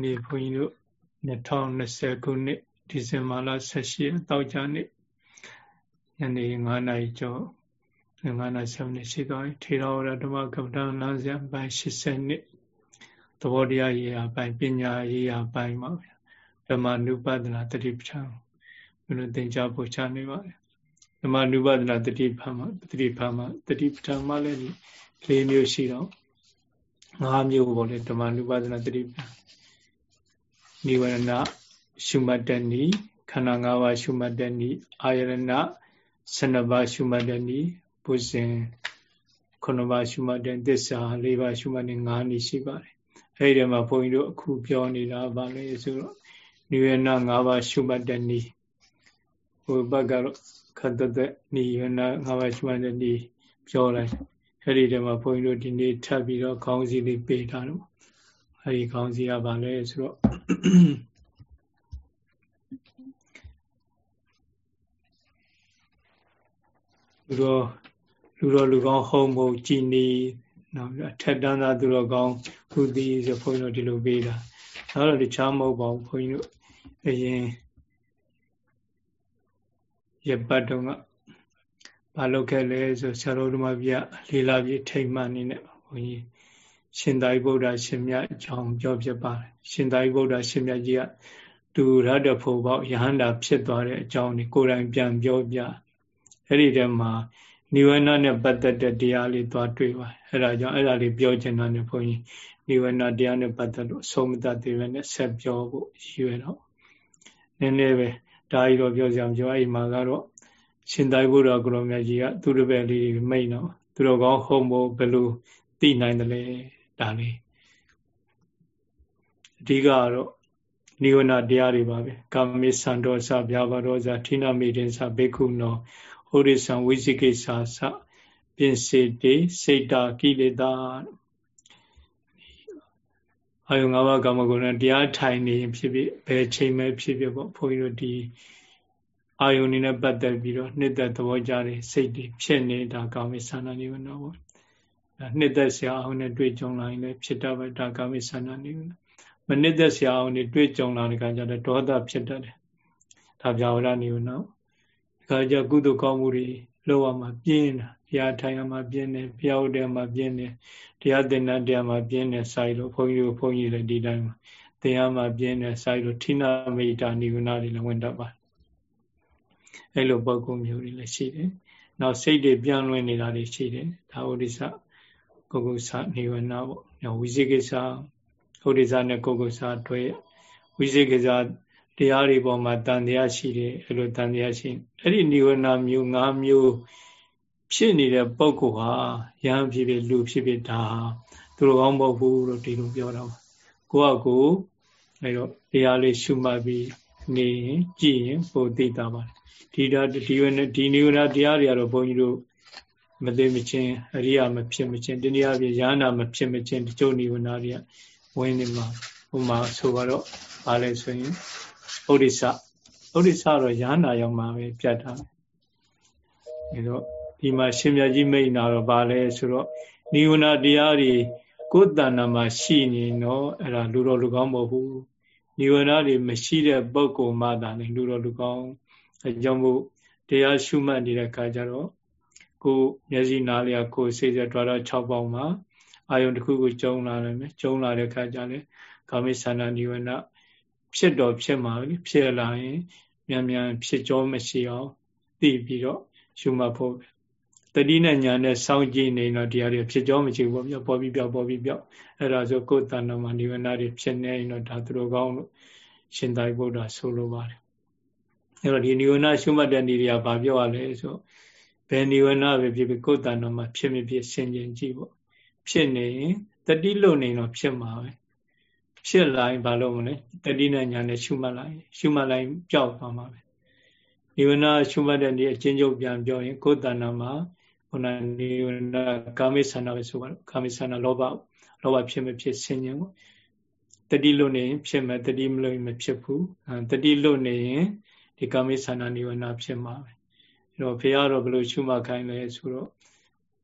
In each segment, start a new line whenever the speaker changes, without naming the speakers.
နေ့ဘုန်းကြီးတို့2020ခုနှစ်ဒီဇင်ဘာလ18ရက်တောက်ကြနေ့ညနေ9နာရီကျော်9နာရီ7နှစ်ရှိသွားပြီထေရဝါဒဓမ္မကပ္ပဏလမ်းစဉ်ပိုင်း80နှစ်သဘောတရားရေးရာပိုင်းပညာရေးရာပိုင်းပါဗျဓမ္မနုပဒနာတတိပဋ္ဌာန်ဘုလိုသင်ကြားပို့ချနေပါတယ်ဓမ္မနုပဒနာတတိဖာမတတိဖာမတတိပဋ္ဌာန်မှလည်း၄မျိုးရှိတော့၅မျိုးပေါ့လေဓမ္မနုပဒနာတတိပဋ္ဌာ န်နိဝရဏရှုမှတ်တဲ့နီခန္ဓာ၅ပါးရှုမှတ်တဲ့နီအာယရဏ12ပါးရှုမှတ်တဲ့နီပုဇင်9ပါးရှုမှတ်တဲ့သစ္စာ၄ပါးရှုမှတ်တဲ့9နီရှိပါတယ်အဲဒီထဲမှာဘုန်းကြီးတို့အခုပြောနေတာဗာလဲဆိုတော့နိဝရဏ၅ပါးရှုမှတ်တဲ့နီဟိုဘက်ကတော့ခတ်တဲ့နိဝရဏ၅ပါးရှုမှတ်တဲ့နီပြောလိုက်အဲဒီထဲမှာဘုန်းကြီးတို့ဒီနေ့ထပ်ပြီးတော့ခေါင်းစည်းလေးပေးထားတော့ အဲဒီခေါင်းစည်းကဘာလဲဆိုတော့လူတော်လူတော်လူကောင်းဟုံးဖို့ကြည်နီနော်ထက်တန်းသားသူတော်ကောင်းခုသည်ဆိုဘုန်းကြီးတို့ဒီလိုပေးတာဒါတော့တခြားမဟုတ်ပါဘူးဘုန်းကြီးတို့အရင်ရပတ်တုန်းကဘာလုပ်ခဲ့လဲဆိုဆရာတော်တို့မပြလေးလာပြထိတ်မှန်နေနဲ့ဘုန်းကြီး ရှင်သာရိပုတ္တရာရှင်မြတ်အကြောင်းပြောပြပါတယ်ရှင်သာရိပုတ္တရာရှင်မြတ်ကြီးကသူရတ္တဖို့ပေါက်ယဟန္တာဖြစ်သွားတဲ့အကြောင်းကိုကိုယ်တိုင်ပြန်ပြောပြအဲ့ဒီတည်းမှာနိဝရဏနဲ့ပတ်သက်တဲ့တရားလေးသွားတွေ့ပါအဲ့ဒါကြောင့်အဲ့ဒါလေးပြောချင်တာနဲ့ဘုန်းကြီးနိဝရဏတရားနဲ့ပတ်သက်လို့အဆုံးမတတ်သေးပဲနဲ့ဆက်ပြောဖို့ရွယ်တော့နည်းနည်းပဲဒါကြီးတော့ပြောစရာမပြောအဲ့ဒီမှာကတော့ရှင်သာရိပုတ္တရာကိုရောမြတ်ကြီးကသူတပည့်လေးမိတ်တော့သူတော်ကောင်းဟုတ်မို့ဘယ်လိုသိနိုင်တယ်လဲ ဒါလေးအဓိကကတော့နိဝရဏတရားတွေပါပဲကာမိသံတော်စဗျာပါတော်စဌိနမိတင်စဘေကုနောဟောရိသံဝိသိကိသာစပြင်စေတေစိတ်တာကိလေသာအာယုံ၅ပါးကာမဂုဏ်တရားထိုင်နေဖြစ်ဖြစ်ဘယ်ချိန်မှဖြစ်ဖြစ်ပေါ့ဘုန်းကြီးတို့ဒီအာယုန်နေနဲ့ပတ်သက်ပြီးတော့နှစ်သက်သဘောကြတဲ့စိတ်တွေဖြစ်နေတာကာမိသန္တာနိဝရဏပေါ့ နှစ်သက်ဆရာအောင်နဲ့တွေ့ကြုံလာရင်လည်းဖြစ်တတ်ပဲဒါကာမိဆန္ဒနေဘူးမနှစ်သက်ဆရာအောင်နဲ့တွေ့ကြုံလာတဲ့အခါကျတော့ဒေါသဖြစ်တတ်တယ်ဒါပြဝရနေဘူးနော်ဒီခါကျကုသိုလ်ကောင်းမှုတွေလောက်ရမှာပြင်းတာတရားထိုင်ရမှာပြင်းတယ်ဘုရားဟုတ်တယ်မှာပြင်းတယ်တရားသင်တတ်တယ်မှာပြင်းတယ်ဆိုင်လို့ဘုန်းကြီးတို့ဘုန်းကြီးတွေဒီတိုင်းမှာတရားမှာပြင်းတယ်ဆိုင်လို့ဌိနမေတ္တာနိဂုဏတွေလည်းဝင်တတ်ပါအဲ့လိုပုံကုမျိုးတွေလည်းရှိတယ်။နောက်စိတ်တွေပြန်လွင်နေတာတွေရှိတယ်။ဒါဥဒိစ္စ ကုက္ကုသနေဝနာပေါ့။နောက်ဝိသေကိစ္စဥဒိစ္စနဲ့ကုက္ကုသတွဲဝိသေကိစ္စတရားတွေပေါ်မှာတန်တရားရှိတယ်အဲ့လိုတန်တရားရှိအဲ့ဒီနိဝရဏမျိုး၅မျိုးဖြစ်နေတဲ့ပုဂ္ဂိုလ်ဟာယဟန်ဖြစ်ဖြစ်လူဖြစ်ဖြစ်ဒါသူတို့ကောင်းမဟုတ်ဘူးလို့ဒီလိုပြောတာပါကိုယ့်အကိုအဲ့တော့တရားလေးရှုမှတ်ပြီးနေရင်ကြည့်ရင်ပိုသိတာပါတယ်ဒီဒါဒီဝနဲ့ဒီနိဝရဏတရားတွေကတော့ဘုန်းကြီးတို့ မသိမချင်းအရိယာမဖြစ်မချင်းတနည်းအားဖြင့်ယန္တာမဖြစ်မချင်းဒီကျုပ်နိဝရဏတွေကဝင်နေမှာဟိုမှာဆိုတော့ဘာလဲဆိုရင်ဩဒိစ္စဩဒိစ္စတော့ယန္တာရောက်မှာပဲပြတ်တာအဲတော့ဒီမှာရှင်မြတ်ကြီးမိတ်နာတော့ဘာလဲဆိုတော့နိဝရဏတရားတွေကိုယ်တဏ္ဍာမှာရှိနေတော့အဲ့ဒါလူတော်လူကောင်းမဟုတ်ဘူးနိဝရဏတွေမရှိတဲ့ပုဂ္ဂိုလ်မှသာလေလူတော်လူကောင်းအဲကြောင့်မို့တရားရှုမှတ်နေတဲ့အခါကျတော့ ကိုမျက်စိနားလျာကိုစိတ်ဆက်တွားတော့6ပေါင်းမှာအာယုံတစ်ခုကိုကျုံလာတယ်မယ်ကျုံလာတဲ့အခါကျလည်းကာမိသန္တာနိဝရဏဖြစ်တော့ဖြစ်မှာလေဖြစ်လာရင်မြန်မြန်ဖြစ်ကြောမရှိအောင်သိပြီးတော့ရှုမှတ်ဖို့တတိနဲ့ညာနဲ့စောင့်ကြည့်နေတော့တရားတွေဖြစ်ကြောမရှိဘူးပေါ့ပေါ်ပြီးပြောက်ပေါ်ပြီးပြောက်အဲ့ဒါဆိုကိုယ်တဏ္ဍာမှာနိဝရဏတွေဖြစ်နေရင်တော့ဒါသူတို့ကောင်းလို့ရှင်သာရိပုတ္တရာဆိုလိုပါတယ်အဲ့တော့ဒီနိဝရဏရှုမှတ်တဲ့နေရာဘာပြောရလဲဆို ဘယ်နိဝရဏပဲဖြစ်ဖြစ်ကိုယ်တဏ္ဍမှာဖြစ်မဖြစ်ဆင်ခြင်ကြည့်ပေါ့ဖြစ်နေရင်တတိလုံနေတော့ဖြစ်မှာပဲဖြစ်လာရင်ဘာလို့မလဲတတိနဲ့ညာနဲ့ရှုမှတ်လိုက်ရှုမှတ်လိုက်ပျောက်သွားမှာပဲနိဝရဏရှုမှတ်တဲ့နေအချင်းချုပ်ပြန်ပြောရင်ကိုယ်တဏ္ဍမှာခုနနိဝရဏကာမိဆန္ဒပဲဆိုပါတော့ကာမိဆန္ဒလောဘလောဘဖြစ်မဖြစ်ဆင်ញင်ပေါ့တတိလွတ်နေရင်ဖြစ်မယ်တတိမလို့မဖြစ်ဘူးတတိလွတ်နေရင်ဒီကာမိဆန္ဒနိဝရဏဖြစ်မှာပဲအဲ တော့ဘုရားတော့ဘယ်လိုရှုမှတ်ခိုင်းလဲဆိုတော့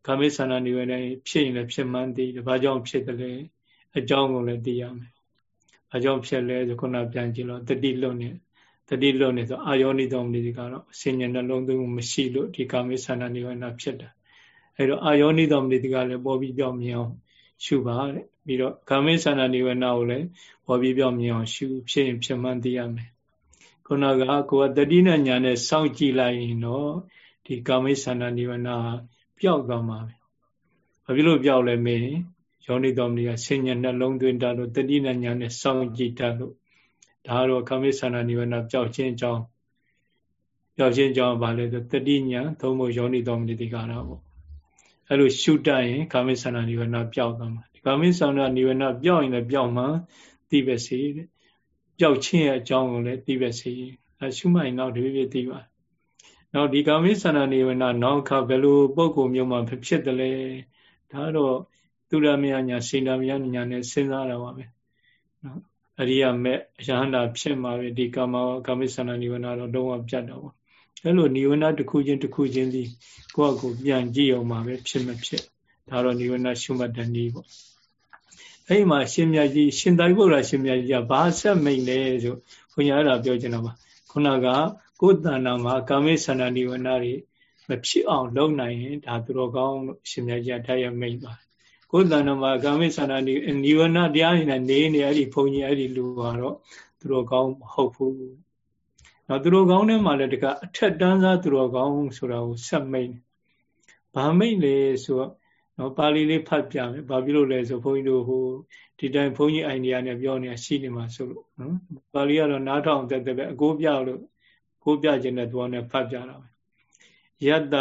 ကာမိဆန္ဒနိဝရဏဖြစ်ရင်လည်းဖြစ်မှန်းသိတယ်ဘာကြောင့်ဖြစ်တယ်လဲအကြောင်းကိုလည်းသိရမယ်အကြောင်းဖြစ်လဲဆိုခုနပြန်ကြည့်လို့တတိလွတ်နေတတိလွတ်နေဆိုအာယောနိတော်မူဒီကတော့ဆင်ញနှလုံးသွင်းမှုမရှိလို့ဒီကာမိသန္တာနိဝရဏဖြစ်တာအဲတော့အာယောနိတော်မူဒီကလည်းပေါ်ပြီးပြောင်းမြင်အောင်ရှုပါတဲ့ပြီးတော့ကာမိသန္တာနိဝရဏကိုလည်းပေါ်ပြီးပြောင်းမြင်အောင်ရှုဖြစ်ရင်ဖြစ်မှန်းသိရမယ် ခုနကကိုယ်ကတတိနဲ့ညာနဲ့စောင့်ကြည့်လိုက်ရင်တော့ဒီကာမိသန္တာနိဝရဏပျောက်သွားမှာပဲဘာဖြစ်လို့ပျောက်လဲမေးရင်ယောနိတော်မူကဆင်ញနှလုံးသွင်းတတ်လို့တတိနဲ့ညာနဲ့စောင့်ကြည့်တတ်လို့ဒါကတော့ကာမိသန္တာနိဝရဏပျောက်ခြင်းအကြောင်းပျောက်ခြင်းအကြောင်းဘာလဲဆိုတတိညာသုံးဖို့ယောနိတော်မူတိကတော့ပေါ့အဲ့လိုရှုတတ်ရင်ကာမိသန္တာနိဝရဏပျောက်သွားမှာဒီကာမိသန္တာနိဝရဏပျောက်ရင်လည်းပျောက်မှာသိပဲစေတဲ့ ပျောက်ခြင်းရဲ့အကြောင်းကိုလည်းသိပဲစေအဲရှုမှရင်တော့ဒီပြည့်သိပါနောက်ဒီကာမိသန္တာနိဝရဏနောက်ခါဘယ်လိုပုံကုမျိုးမှဖြစ်တယ်လဲဒါတော့သူရမယညာစိန္ဒမယညာနဲ့စဉ်းစားတာပါပဲနော်အရိယမေအရဟန္တာဖြစ်မှာပဲဒီကာမကာမိသန္တာနိဝရဏတော့လုံးဝပြတ်တော့ပါအဲ့လိုနိဝရဏတစ်ခုချင်းတစ်ခုချင်းစီကိုယ့်အကိုပြန်ကြည့်အောင်မှာပဲဖြစ်မဖြစ်ဒါတော့နိဝရဏရှုမှတ်တဲ့နည်းပေါ့ အဲ့မှာရှင်မြတ်ကြီးရှင်သာရိပုတ္တရာရှင်မြတ်ကြီးကဘာဆက်မိန်လဲဆိုခွန်ကြီးအဲ့ဒါပြောချင်တာပါခုနကကိုယ်တဏ္ဍာမှာကာမိသန္တာနိဝရဏတွေမဖြစ်အောင်လုပ်နိုင်ရင်ဒါသူတော်ကောင်းလို့ရှင်မြတ်ကြီးတရားမိတ်ပါတယ်ကိုယ်တဏ္ဍမှာကာမိသန္တာနိနိဝရဏတရားနဲ့နေနေအဲ့ဒီဘုံကြီးအဲ့ဒီလူကတော့သူတော်ကောင်းမဟုတ်ဘူးနော်သူတော်ကောင်းထဲမှာလည်းတကအထက်တန်းစားသူတော်ကောင်းဆိုတာကိုဆက်မိတ်ဘာမိတ်လဲဆိုတော့ နော်ပါဠိလေးဖတ်ပြမယ်ဘာဖြစ်လို့လဲဆိုဘုန်းကြီးတို့ဟိုဒီတိုင်းဘုန်းကြီးအိုင်ဒီယာနဲ့ပြောနေတာရှိနေမှာဆိုလို့နော်ပါဠိကတော့နားထောင်တက်တက်ပဲအကိုပြလို့ကိုပြခြင်းတဲ့သူကလည်းဖတ်ပြတာပဲယတ္တ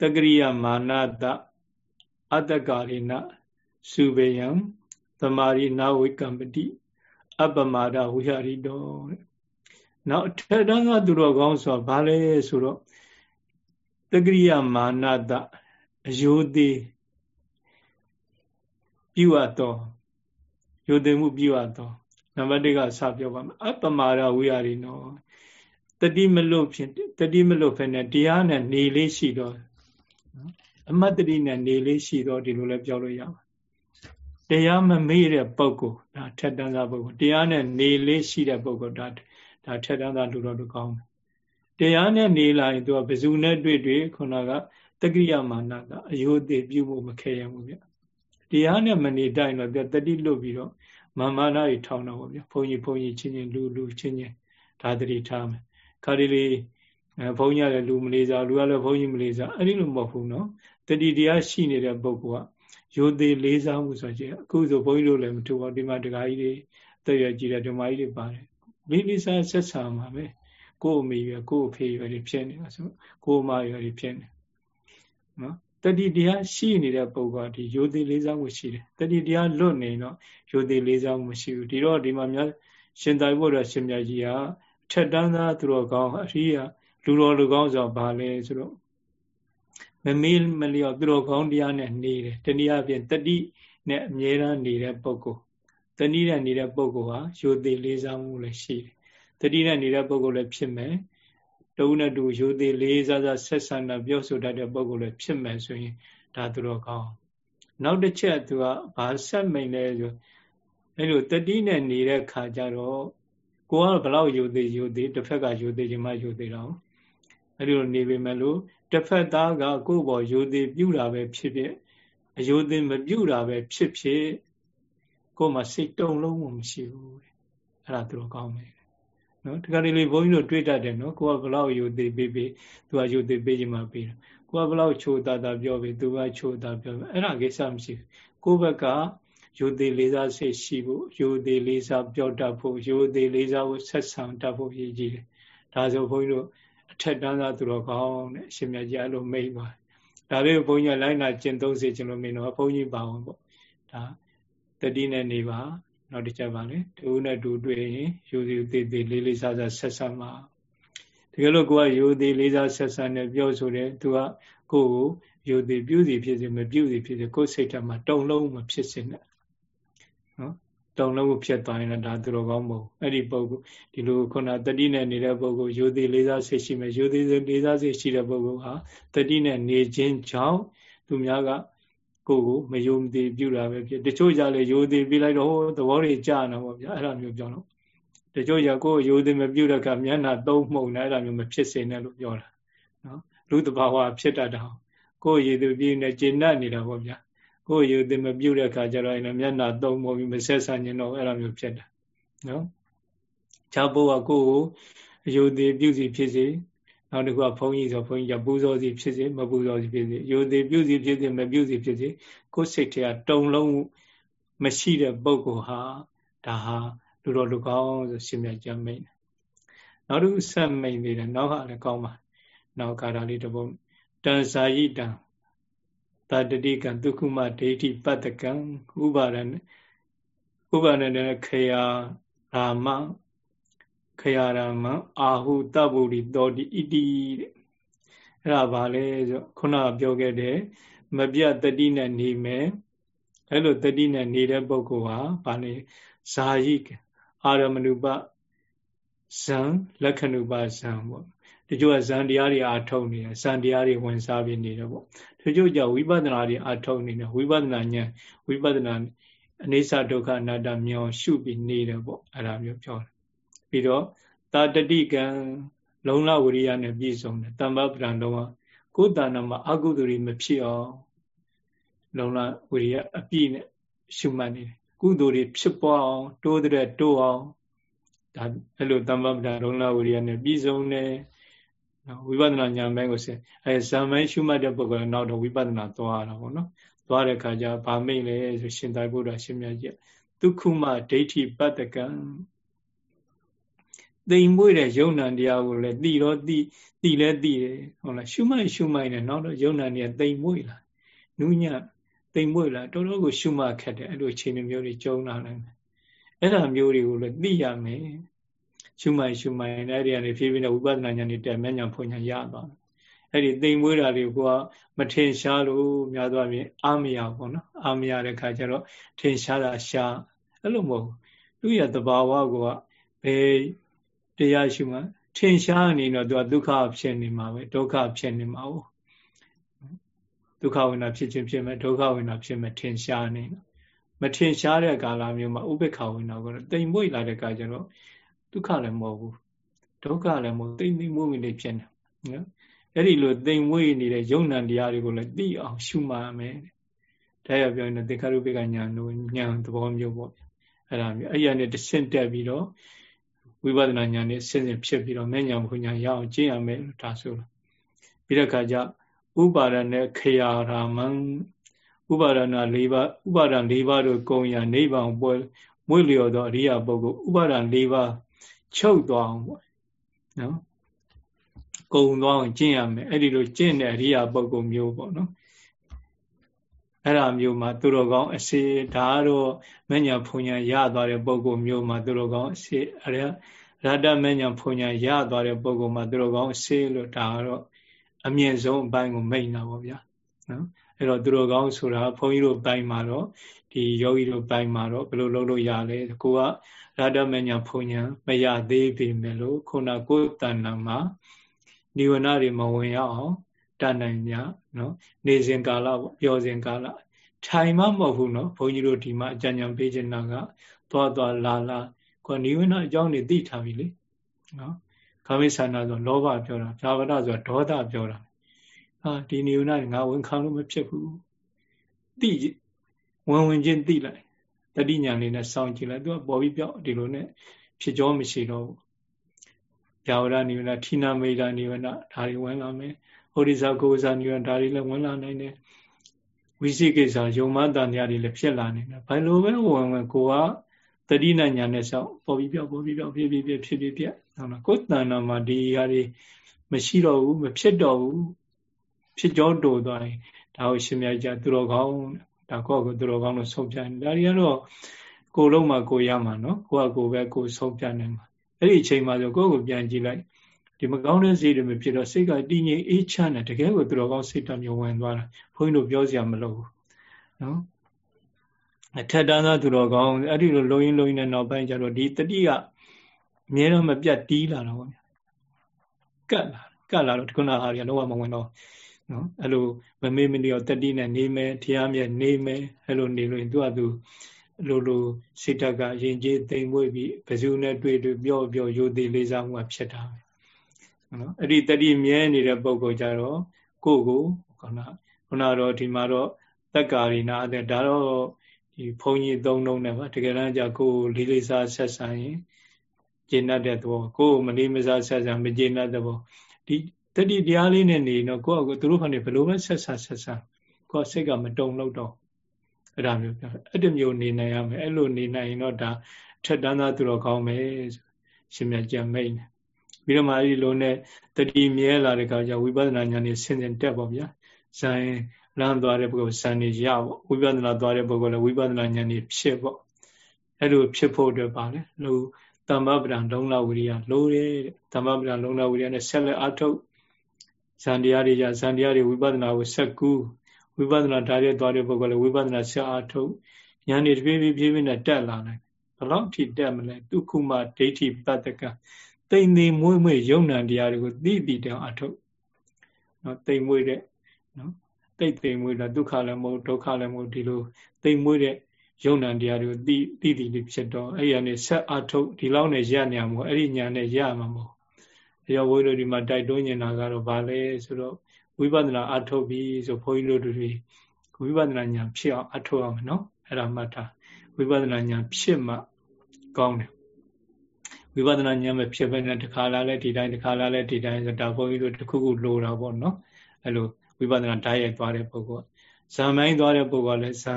တကရိယမာနတအတ္တကာရိနစုဘေယံသမာရိနာဝိကံပတိအပမာဒဝိဟာရိတောတဲ့နောက်အထက်တန်းကသူတော်ကောင်းဆိုတာဘာလဲဆိုတော့တကရိယမာနတ အယိုသေးပြုအပ်သောယိုသေးမှုပြုအပ်သောနံပါတ်1ကစပြောပါမယ်အပမာဒဝိဟာရိနောတတိမလွတ်ဖြစ်တတိမလွတ်ဖ ೇನೆ တရားနဲ့နေလေးရှိတော့အမတ်တတိနဲ့နေလေးရှိတော့ဒီလိုလဲပြောလို့ရပါတရားမမေ့တဲ့ပုဂ္ဂိုလ်ဒါထက်တန်းသားပုဂ္ဂိုလ်တရားနဲ့နေလေးရှိတဲ့ပုဂ္ဂိုလ်ဒါဒါထက်တန်းသားလူတော်တို့ကောင်းတယ်တရားနဲ့နေလာရင်သူကဘယ်သူနဲ့တွေ့တွေ့ခုနက တက္ကိယမာနကအယုသေးပြုဖို့မခဲရဘူးဗျတရားနဲ့မနေတိုင်းတော့တတိလွတ်ပြီးတော့မာမာနာတွေထောင်းတော့ဗျဘုန်းကြီးဘုန်းကြီးချင်းချင်းလူလူချင်းချင်းဒါတတိထားမယ်ခါဒီလေးဘုန်းကြီးလည်းလူမလေးစားလူကလည်းဘုန်းကြီးမလေးစားအဲ့ဒီလိုမဟုတ်ဘူးနော်တတိတရားရှိနေတဲ့ပုဂ္ဂိုလ်ကရိုသေလေးစားမှုဆိုချင်းအခုဆိုဘုန်းကြီးတို့လည်းမထူပါဒီမှာဒကာကြီးတွေတည့်ရကြည့်တဲ့ဓမ္မကြီးတွေပါတယ်လေးလေးစားဆက်ဆံမှာပဲကို့အမေရကို့အဖေရတွေဖြစ်နေတာဆိုကို့အမရတွေဖြစ်နေ နော်တတိတရားရှိနေတဲ့ပုဂ္ဂိုလ်ဒီရိုသေလေးစားမှုရှိတယ်တတိတရားလွတ်နေတော့ရိုသေလေးစားမှုမရှိဘူးဒီတော့ဒီမှာများရှင်သာရိပုတ္တရာရှင်မြတ်ကြီးကထက်တန်းသားသူတော်ကောင်းအရိယာလူတော်လူကောင်းဆိုတော့ဘာလဲဆိုတော့မမေးမလျော့သူတော်ကောင်းတရားနဲ့နေတယ်တနည်းအားဖြင့်တတိနဲ့အမြဲတမ်းနေတဲ့ပုဂ္ဂိုလ်တတိနဲ့နေတဲ့ပုဂ္ဂိုလ်ဟာယိုသေးလေးစားမှုလည်းရှိတယ်တတိနဲ့နေတဲ့ပုဂ္ဂိုလ်လည်းဖြစ်မယ် တဝုနဲ့တူယိုသေးလေးစားစားဆက်ဆံတာပြောဆိုတတ်တဲ့ပုဂ္ဂိုလ်လည်းဖြစ်မယ်ဆိုရင်ဒါသူတော်ကောင်းနောက်တစ်ချက်သူကဘာဆက်မိန်လဲဆိုအဲ့လိုတတိနဲ့နေတဲ့ခါကျတော့ကိုကဘလောက်ယိုသေးယိုသေးတစ်ဖက်ကယိုသေးခြင်းမှယိုသေးတော့အဲ့ဒီလိုနေပေမဲ့လို့တစ်ဖက်သားကကိုယ့်ဘောယိုသေးပြုတာပဲဖြစ်ဖြစ်အယိုသေးမပြုတာပဲဖြစ်ဖြစ်ကိုယ်မှာစိတ်တုံလုံးမရှိဘူးတဲ့အဲ့ဒါသူတို့ကောင်းတယ် နော်ဒီကနေ့လေးဘုန်းကြီးတို့တွေးတတ်တယ်နော်ကိုကဘလောက်ယိုသေးပေးပေးသူကယိုသေးပေးခြင်းမှပေးတာကိုကဘလောက်ချိုတာတာပြောပေးသူကချိုတာပြောအဲ့ဒါကိစ္စမရှိဘူးကိုယ့်ဘက်ကယိုသေးလေးစားစိတ်ရှိဖို့ယိုသေးလေးစားပြောတတ်ဖို့ယိုသေးလေးစားဖို့ဆက်ဆံတတ်ဖို့ရည်ကြီးတယ်ဒါဆိုဘုန်းကြီးတို့အထက်တန်းသားသူတော်ကောင်းတဲ့အရှင်မြတ်ကြီးအဲ့လိုမိတ်ပါဒါလေးဘုန်းကြီးလိုက်နာကျင့်သုံးစေခြင်းလို့မင်းတော့ဘုန်းကြီးပါအောင်ပေါ့ဒါတတိနဲ့နေပါ နောက်တစ်ချက်ပါလေတူနဲ့တူတွေ့ရင်ယူစီသေးသေးလေးလေးစားစားဆက်ဆံပါတကယ်လို့ကိုကယူသေးလေးစားဆက်ဆံနေပြောဆိုတယ်သူကကိုကိုယူသေးပြုစီဖြစ်စေမပြုစီဖြစ်စေကိုယ်စိတ်ထဲမှာတုံလုံးမဖြစ်စေနဲ့နော်တုံလုံးကိုဖြစ်သွားရင်လည်းဒါသူတော်ကောင်းမဟုတ်အဲ့ဒီပုဂ္ဂိုလ်ဒီလိုခုနတတိနဲ့နေတဲ့ပုဂ္ဂိုလ်ယူသေးလေးစားစိတ်ရှိမယ်ယူသေးလေးစားစိတ်ရှိတဲ့ပုဂ္ဂိုလ်ဟာတတိနဲ့နေခြင်းကြောင့်သူများက ကိုကိုမယုံသေးပြုတာပဲဖြစ်တချို့ကြလေယိုသေးပြလိုက်တော့ဟိုသဘောတွေကြာနေပါဗျာအဲ့လိုမျိုးပြောတော့တချို့ကြကိုယိုသေးမပြုတဲ့ကမျက်နှာသုံးမှုန်နေအဲ့လိုမျိုးမဖြစ်စေနဲ့လို့ပြောတာနော်လူတဘာဝဖြစ်တတ်တာကိုရည်သူပြင်းနေကျင့်တတ်နေတာပေါ့ဗျာကိုရည်သူမပြုတဲ့ခါကျတော့အဲ့မျက်နှာသုံးမှုန်ပြီးမဆက်ဆံကျင်တော့အဲ့လိုမျိုးဖြစ်တာနော်ခြားဘုရားကိုကိုအယုသေးပြုစီဖြစ်စေ နောက်တစ်ခုကဘုန်းကြီးဆိုဘုန်းကြီးကပူဇော်စီဖြစ်စေမပူဇော်စီဖြစ်စေယုသေးပြုစီဖြစ်စေမပြုစီဖြစ်စေကိုယ်စိတ်ထဲကတုံလုံးမရှိတဲ့ပုဂ္ဂိုလ်ဟာဒါဟာလူတော်လူကောင်းဆိုရှင်မြတ်ကြမိတ်နောက်တစ်ခုဆက်မိတ်သေးတယ်နောက်ကလည်းကောင်းပါနောက်ကာတာလေးတစ်ပုဒ်တန်စာယိတံတတတိကံဒုက္ခမဒိဋ္ဌိပတ္တကံဥပါရဏဥပါရဏခယာရာမ ခယာရမအာဟုတဗုရိတောတိဣတိတဲ့အဲ့ဒါဘာလဲဆိုခုနကပြောခဲ့တဲ့မပြတ်တတိနဲ့နေမယ်အဲ့လိုတတိနဲ့နေတဲ့ပုဂ္ဂိုလ်ဟာဘာလဲဇာယိအာရမဏုပဇံလက္ခဏုပဇံပေါ့တချို့ကဇံတရားတွေအာထုတ်နေတယ်ဇံတရားတွေဝင်စားပြီးနေတယ်ပေါ့တချို့ကြဝိပဿနာတွေအာထုတ်နေတယ်ဝိပဿနာဉာဏ်ဝိပဿနာအနိစ္စဒုက္ခအနတ္တမြောင်ရှုပြီးနေတယ်ပေါ့အဲ့ဒါမျိုးပြောတယ် ပြီးတော့တာတတိကံလုံလဝရိယနဲ့ပြည့်စုံတယ်တမ္ပပဒံတော့ကိုယ်တဏ္ဍမှာအကုသိုလ်တွေမဖြစ်အောင်လုံလဝရိယအပြည့်နဲ့ရှုမှတ်နေတယ်ကုသိုလ်တွေဖြစ်ပေါ်အောင်တိုးတဲ့တိုးအောင်ဒါအဲ့လိုတမ္ပပဒံလုံလဝရိယနဲ့ပြည့်စုံတယ်ဝိပဿနာဉာဏ်ပိုင်းကိုဆက်အဲဇာမိုင်းရှုမှတ်တဲ့ပုဂ္ဂိုလ်နောက်တော့ဝိပဿနာသွားတာပေါ့နော်သွားတဲ့အခါကျဗာမိတ်လေဆိုရှင်သာဘုရားရှင်မြတ်ကြီးဒုက္ခမဒိဋ္ဌိပတ္တကံ သိမ်မွေ့တဲ့ယုံ nant တရားကိုလည်းသိတော့သိသိလဲသိတယ်ဟုတ်လားရှုမှတ်ရှုမှတ်နေနောက်တော့ယုံ nant တရားသိမ်မွေ့လာနူးညံ့သိမ်မွေ့လာတော်တော်ကိုရှုမှတ်ခက်တယ်အဲ့လိုအခြေအနေမျိုးတွေကြုံလာနိုင်တယ်အဲ့ဒါမျိုးတွေကိုလည်းသိရမယ်ရှုမှတ်ရှုမှတ်အဲ့ဒီကနေဖြည်းဖြည်းနဲ့ဝိပဿနာဉာဏ်နဲ့တက်မဲ့ဉာဏ်ဖွညာရသွားတယ်အဲ့ဒီသိမ်မွေးတာတွေကမထင်ရှားလို့များသောအားဖြင့်အာမရပေါ့နော်အာမရတဲ့ခါကျတော့ထင်ရှားတာရှားအဲ့လိုမဟုတ်သူ့ရဲ့သဘာဝကဘယ် တရားရှိမှထင်ရှားနေတော့သူကဒုက္ခဖြစ်နေမှာပဲဒုက္ခဖြစ်နေမှာဟုတ်ဒုက္ခဝိနာဖြစ်ခြင်းဖြစ်မယ်ဒုက္ခဝိနာဖြစ်မယ်ထင်ရှားနေမထင်ရှားတဲ့ကာလမျိုးမှာဥပေက္ခဝိနာကိုတိမ်မွေ့လာတဲ့ကာကျတော့ဒုက္ခလည်းမဟုတ်ဘူးဒုက္ခလည်းမဟုတ်တိမ်တိမ်မွေ့မွေ့လေးဖြစ်နေနော်အဲ့ဒီလိုတိမ်မွေ့နေတဲ့ယုံ nant တရားတွေကိုလည်းသိအောင်ရှုမှတ်မယ်တဲ့ဒါရပြောရင်သင်္ခါရုပ္ပကညာလို့ညာသဘောမျိုးပေါ့အဲ့ဒါမျိုးအဲ့ရနဲ့တဆင့်တက်ပြီးတော့ ဝိပဿနာဉာဏ်နဲ့ဆင်းဆင်းဖြစ်ပြီးတော့မဲ့ညာဘုညာရအောင်ကျင့်ရမယ်လို့ဒါဆိုလို့ပြီးတဲ့အခါကျဥပါဒနဲ့ခယာရာမံဥပါဒနာ၄ပါးဥပါဒံ၄ပါးတို့ကုံရနိဗ္ဗာန်ပွဲမွေ့လျော်သောအရိယပုဂ္ဂိုလ်ဥပါဒံ၄ပါးချုပ်သွားအောင်ပေါ့နော်ကုံသွားအောင်ကျင့်ရမယ်အဲ့ဒီလိုကျင့်တဲ့အရိယပုဂ္ဂိုလ်မျိုးပေါ့နော် အဲ့ဒါမျိုးမှာသူတော်ကောင်းအစေဒါကတော့မညာဖုန်ညာရသွားတဲ့ပုဂ္ဂိုလ်မျိုးမှာသူတော်ကောင်းအစေအရရတ္တမညာဖုန်ညာရသွားတဲ့ပုဂ္ဂိုလ်မှာသူတော်ကောင်းအစေလို့ဒါကတော့အမြင့်ဆုံးအပိုင်းကိုမိတ်တာပေါ့ဗျာနော်အဲ့တော့သူတော်ကောင်းဆိုတာဘုန်းကြီးတို့ပိုင်းမှာတော့ဒီယောဂီတို့ပိုင်းမှာတော့ဘယ်လိုလုပ်လို့ရလဲကိုကရတ္တမညာဖုန်ညာမရသေးပေမဲ့လို့ခုနကိုယ်တဏ္ဍာမှာနိဝရဏတွေမဝင်ရအောင် တတ်နိုင်냐နော်နေစဉ်ကာလပေါ့ပျော်စဉ်ကာလထိုင်မှမဟုတ်ဘူးနော်ဘုန်းကြီးတို့ဒီမှာအကြံဉာဏ်ပေးချင်တာကသွားသွားလာလာကိုနိဝရဏအကြောင်းတွေသိထားပြီလေနော်ကာမိဆန္ဒဆိုလောဘပြောတာဇာဝရဆိုဒေါသပြောတာဟာဒီနိဝရဏငါဝန်ခံလို့မဖြစ်ဘူးသိဝင်ဝင်ချင်းသိလိုက်တတိညာလေးနဲ့စောင့်ကြည့်လိုက်သူကပေါ်ပြီးပြောက်ဒီလိုနဲ့ဖြစ်ကြောမရှိတော့ဘူးဇာဝရနိဝရဏဌိနမိတာနိဝရဏဒါတွေဝင်လာမယ် ဩရိဇာကိုဇာနိဝရဏဒါတွေလည်းဝင်လာနိုင်တယ်ဝိသိကိစ္စယုံမတန်တရားတွေလည်းဖြစ်လာနေတယ်ဘယ်လိုပဲဝင်ဝင်ကိုကတတိနာညာနဲ့ဆောက်ပေါ်ပြီးပြောက်ပေါ်ပြီးပြောက်ဖြစ်ဖြစ်ဖြစ်ဖြစ်ဖြစ်ပြဟုတ်လားကိုယ်တဏ္ဍာမှာဒီဟာတွေမရှိတော့ဘူးမဖြစ်တော့ဘူးဖြစ်ကြောတိုးသွားရင်ဒါကိုရှင်မြတ်ကြသူတော်ကောင်းဒါကိုယ့်ကိုသူတော်ကောင်းလို့ဆုံးဖြတ်တယ်ဒါတွေကတော့ကိုယ်လုံးမှာကိုယ်ရမှာနော်ကိုယ့်ကကိုယ်ပဲကိုယ်ဆုံးဖြတ်နိုင်မှာအဲ့ဒီအချိန်မှာဆိုကိုယ့်ကိုပြန်ကြည့်လိုက် ဒီမကောင်းတဲ့စိတ်တွေမဖြစ်တော့စိတ်ကတည်ငြိမ်အေးချမ်းတယ်တကယ်ကိုသူတော်ကောင်းစိတ်တမျိုးဝင်သွားတာဘုန်းကြီးတို့ပြောစရာမလိုဘူးနော်အထက်တန်းသားသူတော်ကောင်းအဲ့ဒီလိုလုံရင်လုံရင်နဲ့နောက်ပိုင်းကျတော့ဒီတတိကအမြဲတမ်းမပြတ်တီးလာတော့ဗျာကတ်လာကတ်လာတော့ဒီခုနဟာတွေကလုံးဝမဝင်တော့နော်အဲ့လိုမမေ့မလျော့တတိနဲ့နေမယ်တရားမြတ်နေမယ်အဲ့လိုနေလို့သူကသူလိုလိုစိတ်ဓာတ်ကရင်ကျေးသိမ်မွေ့ပြီးဘဇုနဲ့တွေ့တွေ့ပြောပြောယိုသေးလေးစားမှုဖြစ်တာပဲ နော်အဲ့ဒီတတိမြဲနေတဲ့ပုံကိုကြတော့ကိုယ့်ကိုခုနခုနတော့ဒီမှာတော့တက္ကာရီနာတဲ့ဒါတော့ဒီဘုန်းကြီးသုံးလုံးနဲ့ပါတကယ်တမ်းကျကိုယ်လေးလေးစားဆက်ဆံရင်ကျင့်တတ်တဲ့သဘောကိုယ်မလေးမစားဆက်ဆံမကျင့်တတ်တဲ့ဘောဒီတတိတရားလေးနဲ့နေတော့ကိုယ့်အကိုသူတို့ကနေဘယ်လိုပဲဆက်ဆံဆက်ဆံကိုယ်စိတ်ကမတုံလို့တော့အဲ့ဒါမျိုးပြောအဲ့ဒီမျိုးနေနိုင်ရမယ်အဲ့လိုနေနိုင်ရင်တော့ဒါထက်တန်းသားသူတော်ကောင်းမယ်ရှင်မြတ်ကြံမိတ်နေ ပြီးတော့မှအဲ့ဒီလိုနဲ့တတိမြဲလာတဲ့အခါကျဝိပဿနာဉာဏ်နဲ့ဆင်းဆင်းတက်ပေါ့ဗျာဇန်လမ်းသွားတဲ့ပုဂ္ဂိုလ်ဇန်နေရပေါ့ဝိပဿနာသွားတဲ့ပုဂ္ဂိုလ်လည်းဝိပဿနာဉာဏ်နဲ့ဖြစ်ပေါ့အဲ့လိုဖြစ်ဖို့အတွက်ပါလေလို့တမ္ပပဒံလုံလဝိရိယလိုတယ်တမ္ပပဒံလုံလဝိရိယနဲ့ဆက်လက်အထုတ်ဇန်တရားတွေကြဇန်တရားတွေဝိပဿနာကိုဆက်ကူးဝိပဿနာဓာတ်ရသွားတဲ့ပုဂ္ဂိုလ်လည်းဝိပဿနာဆက်အထုတ်ဉာဏ်တွေတဖြည်းဖြည်းဖြည်းဖြည်းနဲ့တက်လာနိုင်ဘလောက်ထိတက်မလဲဒုက္ခမဒိဋ္ဌိပတ္တက တိမ်သိမ်မွေ့မွေ့ယုံနံတရားတွေကိုသိသိတောင်အထုတ်နော်တိမ်မွေ့တဲ့နော်တိတ်တိမ်မွေ့တာဒုက္ခလည်းမဟုတ်ဒုက္ခလည်းမဟုတ်ဒီလိုတိမ်မွေ့တဲ့ယုံနံတရားတွေကိုသိသိသိလေးဖြစ်တော့အဲ့ရနေဆက်အထုတ်ဒီလောက်နဲ့ရနေမှာမဟုတ်အဲ့ဒီညာနဲ့ရမှာမဟုတ်အဲတော့ဝိတို့ဒီမှာတိုက်တွန်းနေတာကတော့ဗာလဲဆိုတော့ဝိပဿနာအထုတ်ပြီးဆိုဘုန်းကြီးတို့တွေဝိပဿနာဉာဏ်ဖြစ်အောင်အထုတ်အောင်နော်အဲ့ဒါမှတ်ထားဝိပဿနာဉာဏ်ဖြစ်မှကောင်းတယ် ဝိပဿနာဉာဏ်မဖြစ်ဘဲနဲ့တခါလာလဲဒီတိုင်းတခါလာလဲဒီတိုင်းဆိုတာဘုန်းကြီးတို့တခုခုလိုတာပေါ့နော်အဲ့လိုဝိပဿနာဓာတ်ရိုက်သွားတဲ့ပုဂ္ဂိုလ်ဇံမိုင်းသွားတဲ့ပုဂ္ဂိုလ်လည်းဇံ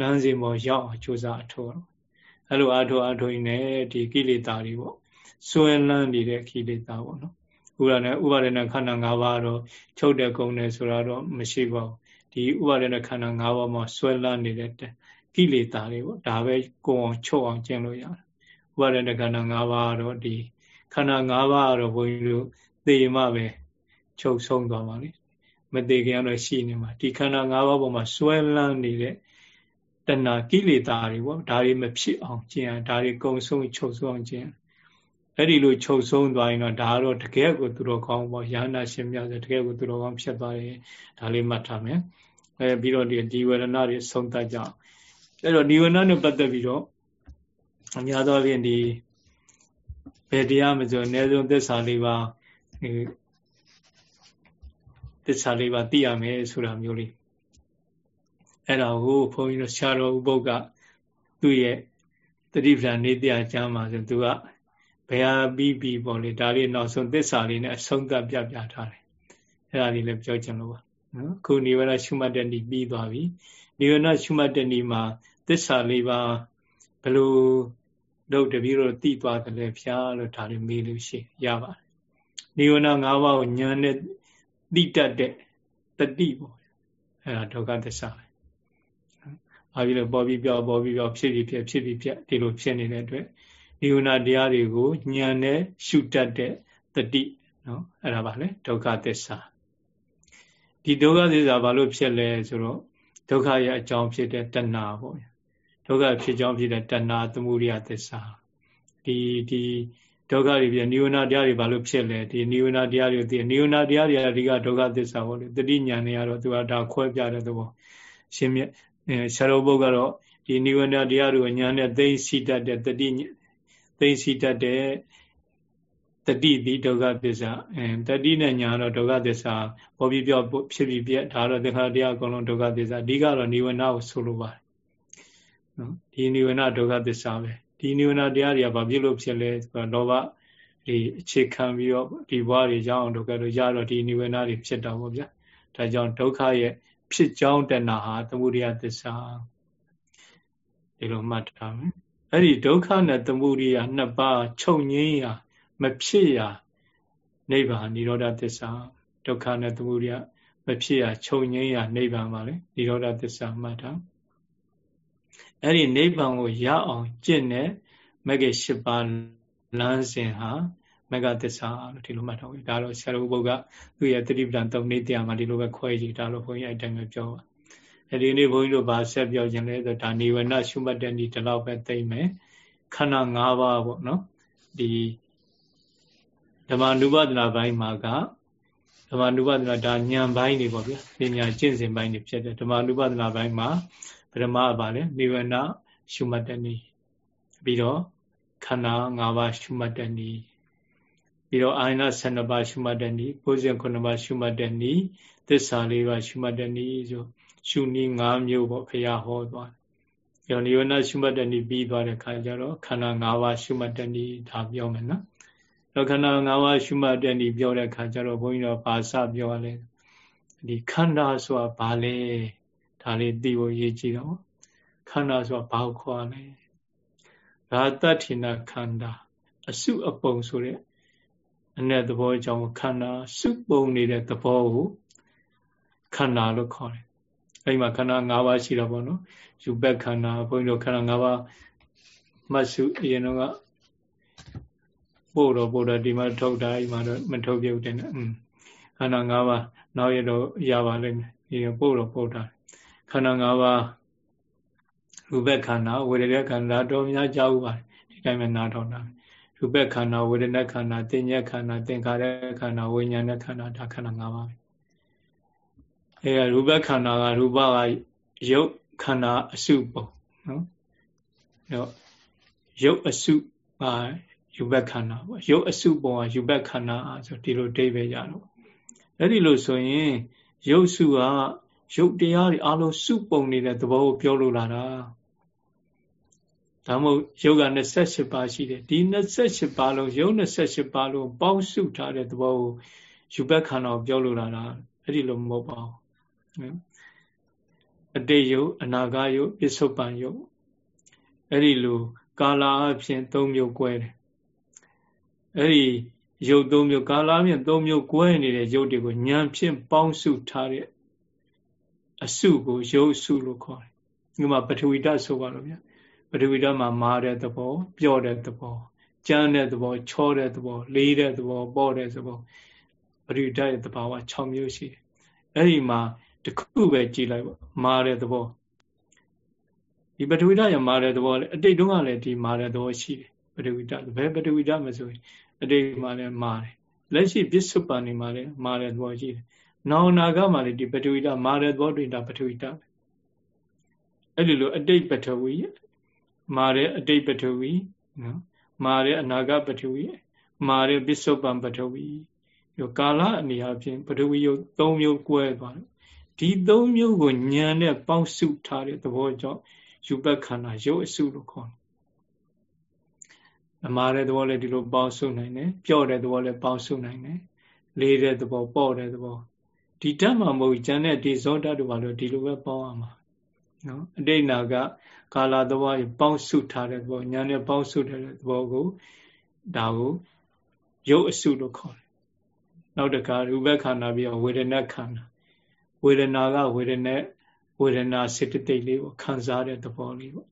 လမ်းစဉ်ပေါ်ရောက်အောင်ကြိုးစားအထောက်အဲ့လိုအထောက်အထောက်နေဒီကိလေသာတွေပေါ့စွဲလန်းနေတဲ့ကိလေသာပေါ့နော်ဥပါဒနဲ့ဥပါဒနဲ့ခန္ဓာ၅ပါးတော့ချုပ်တဲ့ကုံတယ်ဆိုတာတော့မရှိပါဘူးဒီဥပါဒနဲ့ခန္ဓာ၅ပါးမှာစွဲလန်းနေတဲ့ကိလေသာတွေပေါ့ဒါပဲကိုယ်အောင်ချုပ်အောင်ကျင့်လို့ရတယ် ဥပါဒနဲ့ခန္ဓာ၅ပါးတော့ဒီခန္ဓာ၅ပါးတော့ဘုန်းကြီးတို့သိမှပဲချုပ်ဆုံးသွားပါလိမ့်မသေးခင်ကတော့ရှိနေမှာဒီခန္ဓာ၅ပါးပေါ်မှာစွဲလန်းနေတဲ့တဏှာကိလေသာတွေပေါ့ဒါတွေမဖြစ်အောင်ကျင့်ရဒါတွေကုံဆုံးချုပ်ဆုံးအောင်ကျင့်အဲ့ဒီလိုချုပ်ဆုံးသွားရင်တော့ဒါကတော့တကယ်ကိုသူတော်ကောင်းပေါ့ယာနာရှင်မြတ်ဆိုတကယ်ကိုသူတော်ကောင်းဖြစ်သွားတယ်ဒါလေးမှတ်ထားမယ်အဲပြီးတော့ဒီဒီဝေဒနာတွေဆုံးတတ်ကြအောင်အဲ့တော့ဒီဝေဒနာနဲ့ပတ်သက်ပြီးတော့ အများသောဖြင့်ဒီဘယ်တရားမဆိုအနည်းဆုံးသစ္စာလေးပါသစ္စာလေးပါသိရမယ်ဆိုတာမျိုးလေးအဲ့ဒါကိုဘုန်းကြီးတို့ဆရာတော်ဥပုပ်ကသူ့ရဲ့တတိပ္ပံနေတရားကျမ်းမှာဆိုသူကဘယ်ဟာပြီးပြီးပေါ့လေဒါလေးနောက်ဆုံးသစ္စာလေးနဲ့အဆုံးသတ်ပြပြထားတယ်အဲ့ဒါလေးလည်းပြောချင်လို့ပါနော်ခုနိဗ္ဗာန်ရှုမှတ်တဲ့နေ့ပြီးသွားပြီနိဗ္ဗာန်ရှုမှတ်တဲ့နေ့မှာသစ္စာလေးပါဘယ်လို တော့တပည့်တော်သိသွားတယ်လေဖျားလို့ဒါလေးမေးလို့ရှိရပါတယ်နိဗ္ဗာန်၅ပါးကိုဉာဏ်နဲ့သိတတ်တဲ့တတိပေါ့အဲ့ဒါဒုက္ခသစ္စာပဲ။ဘာဖြစ်လို့ပေါ်ပြီးပြောပေါ်ပြီးပြောဖြစ်ပြီးဖြစ်ဖြစ်ပြီးဖြစ်ဒီလိုဖြစ်နေတဲ့အတွက်နိဝရဏတရားတွေကိုဉာဏ်နဲ့ရှုတတ်တဲ့တတိနော်အဲ့ဒါပါလေဒုက္ခသစ္စာဒီဒုက္ခသစ္စာဘာလို့ဖြစ်လဲဆိုတော့ဒုက္ခရဲ့အကြောင်းဖြစ်တဲ့တဏှာပေါ့ ဒုက္ခဖြစ်ကြောင်းဖြစ်တဲ့တဏှာသမုဒိယသစ္စာဒီဒီဒုက္ခတွေပြနိဝရဏတရားတွေဘာလို့ဖြစ်လဲဒီနိဝရဏတရားတွေသိနိဝရဏတရားတွေအဓိကဒုက္ခသစ္စာပေါ့လေတတိညာနေရတော့သူကဒါခွဲပြတဲ့သဘောရှင်မြတ်ဆရာတော်ဘုတ်ကတော့ဒီနိဝရဏတရားတွေကိုညာနဲ့သိသိတတ်တဲ့တတိသိသိတတ်တဲ့တတိဒီဒုက္ခသစ္စာအဲတတိနဲ့ညာတော့ဒုက္ခသစ္စာပေါ်ပြီးပြောဖြစ်ပြီးပြဒါတော့သင်္ခါရတရားအကုန်လုံးဒုက္ခသစ္စာအဓိကတော့နိဝရဏကိုဆိုလိုပါတယ် နော်ဒီနိဝရဏဒုက္ခသစ္စာပဲဒီနိဝရဏတရားတွေကဘာဖြစ်လို့ဖြစ်လဲဆိုတော့လောဘဒီအခြေခံပြီးတော့ဒီဘဝတွေကြောင်းဒုက္ခတို့ရတော့ဒီနိဝရဏတွေဖြစ်တော့ဗောဗျာဒါကြောင့်ဒုက္ခရဲ့ဖြစ်ကြောင်းတဏဟာသမုဒိယသစ္စာဒီလိုမှတ်ထားမယ်အဲ့ဒီဒုက္ခနဲ့သမုဒိယနှစ်ပါးချုပ်ငင်းရာမဖြစ်ရာနိဗ္ဗာန်និရောဓသစ္စာဒုက္ခနဲ့သမုဒိယမဖြစ်ရာချုပ်ငင်းရာနိဗ္ဗာန်ပါလေនិရောဓသစ္စာမှတ်ထား အဲ့ဒီနိဗ္ဗာန်ကိုရအောင်ကျင့်တဲ့မဂ္ဂင်၈ပါးလမ်းစဉ်ဟာမဂ္ဂသစ္စာလို့ဒီလိုမှတ်ထားပြီဒါတော့ဆရာတော်ဘုရားသူ့ရဲ့တတိပဒံသုံးနေ့တရားမှာဒီလိုပဲခွဲကြည့်ဒါလို့ဘုန်းကြီးအဲ့တိုင်းပဲပြောပါအဲ့ဒီနေ့ဘုန်းကြီးတို့ဗာဆက်ပြောခြင်းလဲဆိုဒါနေဝနရှုမှတ်တဲ့ဒီဒီလောက်ပဲသိမ့်မယ်ခန္ဓာ၅ပါးပေါ့နော်ဒီဓမ္မနုပဒနာပိုင်းမှာကဓမ္မနုပဒနာဒါဉာဏ်ပိုင်းတွေပေါ့ဗျာပညာကျင့်စဉ်ပိုင်းတွေဖြစ်တယ်ဓမ္မနုပဒနာပိုင်းမှာ ပထမကပါလေနိဗ္ဗာန်ရှုမှတ်တဲ့နည်းပြီးတော့ခန္ဓာ၅ပါးရှုမှတ်တဲ့နည်းပြီးတော့အာယနာ12ပါးရှုမှတ်တဲ့နည်း69ပါးရှုမှတ်တဲ့နည်းသစ္စာ၄ပါးရှုမှတ်တဲ့နည်းဆိုရှုနည်း၅မျိုးပေါ့ဘုရားဟောသွားတယ်။ရောနိဝရဏရှုမှတ်တဲ့နည်းပြီးသွားတဲ့ခါကျတော့ခန္ဓာ၅ပါးရှုမှတ်တဲ့နည်းဒါပြောမယ်နော်။တော့ခန္ဓာ၅ပါးရှုမှတ်တဲ့နည်းပြောတဲ့ခါကျတော့ဘုန်းကြီးတို့ဘာစပြောရလဲ။ဒီခန္ဓာဆိုတာဘာလဲ။ ဒါလေးသိဖို့ရည်ကြည်တော့ခန္ဓာဆိုတာဘာကိုခေါ်လဲ။ရာတ္ထိနာခန္ဓာအစုအပုံဆိုတဲ့အ내သဘောကြောင့်ခန္ဓာစုပုံနေတဲ့သဘောကိုခန္ဓာလို့ခေါ်တယ်အဲဒီမှာခန္ဓာ၅ပါးရှိတာပေါ့နော်ယူဘက်ခန္ဓာဘုန်းကြီးတို့ခန္ဓာ၅ပါးမှတ်စုအရင်တော့ကပို့တော့ပို့တော့ဒီမှာထုတ်တာဒီမှာတော့မထုတ်ပြုတ်တယ်နော်ခန္ဓာ၅ပါးနောက်ရတော့ရပါလိမ့်မယ်ဒီပို့တော့ပို့တာ ခန္ဓာ၅ပါးရူပခန္ဓာဝေဒနာခန္ဓာတော်များကြောက်ပါတယ်ဒီတိုင်းပဲနားထောင်တာရူပခန္ဓာဝေဒနာခန္ဓာသင်ညက်ခန္ဓာသင်္ခါရခန္ဓာဝိညာဏခန္ဓာဒါခန္ဓာ၅ပါးပဲအဲရူပခန္ဓာကရူပကရုပ်ခန္ဓာအစုပုံနော်အဲတော့ရုပ်အစုပါယူဘက်ခန္ဓာပေါ့ရုပ်အစုပုံကယူဘက်ခန္ဓာဆိုဒီလိုဒိဗေရတော့အဲ့ဒီလိုဆိုရင်ရုပ်စုက ရုပ်တရားတွေအလုံးစုပုံနေတဲ့သဘောကိုပြောလို့လာတာဒါမို့ရုပ်က28ပါးရှိတယ်ဒီ28ပါးလုံးရုပ်28ပါးလုံးပေါင်းစုထားတဲ့သဘောကိုယူဘက်ခန္ဓာကိုပြောလို့လာတာအဲ့ဒီလိုမဟုတ်ပါဘူးအတိတ်ယုတ်အနာဂတ်ယုတ်ပစ္စုပန်ယုတ်အဲ့ဒီလိုကာလာအဖြစ်၃မျိုး꿰တယ်အဲ့ဒီယုတ်၃မျိုးကာလာအဖြစ်၃မျိုး꿰နေတဲ့ယုတ်တွေကိုဉာဏ်ဖြင့်ပေါင်းစုထားတဲ့ အစုကိုယုတ်စုလို့ခေါ်တယ်ဒီမှာပထဝီဓာတ်ဆိုပါတော့ဗျာပထဝီဓာတ်မှာမာတဲ့သဘောပျော့တဲ့သဘောကြမ်းတဲ့သဘောချောတဲ့သဘောလေးတဲ့သဘောပေါ့တဲ့သဘောပထဝီဓာတ်ရဲ့သဘာဝ6မျိုးရှိတယ်အဲ့ဒီမှာတခုပဲကြည်လိုက်ပေါ့မာတဲ့သဘောဒီပထဝီဓာတ်ရမာတဲ့သဘောလေအတိတ်တုန်းကလည်းဒီမာတဲ့သဘောရှိတယ်ပထဝီဓာတ်ဘယ်ပထဝီဓာတ်မဆိုရင်အတိတ်မှာလည်းမာတယ်လက်ရှိပစ္စုပန်နေမှာလည်းမာတဲ့သဘောရှိတယ် နောင်နာကမှာလည်းဒီပထဝီဓာတ်မာတဲ့သဘောတွေဒါပထဝီဓာတ်အဲ့ဒီလိုအတိတ်ပထဝီမာတဲ့အတိတ်ပထဝီနော်မာတဲ့အနာဂတ်ပထဝီမာတဲ့ပစ္စုပန်ပထဝီရောကာလအနေအချင်းပထဝီယုတ်၃မျိုး꿰သွားတယ်ဒီသုံးမျိုးကိုဉာဏ်နဲ့ပေါင်းစုထားတဲ့သဘောကြောင့်ယူပခန္ဓာရုပ်အစုလို့ခေါ်တယ်။အမှားတဲ့သဘောလည်းဒီလိုပေါင်းစုနိုင်တယ်။ပျော့တဲ့သဘောလည်းပေါင်းစုနိုင်တယ်။လေးတဲ့သဘောပေါ့တဲ့သဘော ဒီဓာတ်မှမဟုတ်ဉာဏ်နဲ့ဒီဇောဓာတ်တို့ဘာလို့ဒီလိုပဲပေါင်းရမှာနော်အတိတ်နာကကာလသဘောပေါင်းစုထားတဲ့သဘောဉာဏ်နဲ့ပေါင်းစုထားတဲ့သဘောကိုဒါကိုရုပ်အစုလို့ခေါ်တယ်။နောက်တစ်ခါရူပခန္ဓာပြီးတော့ဝေဒနာခန္ဓာဝေဒနာကဝေဒနာဝေဒနာစေတသိက်လေးပေါ့ခံစားတဲ့သဘောလေးပေါ့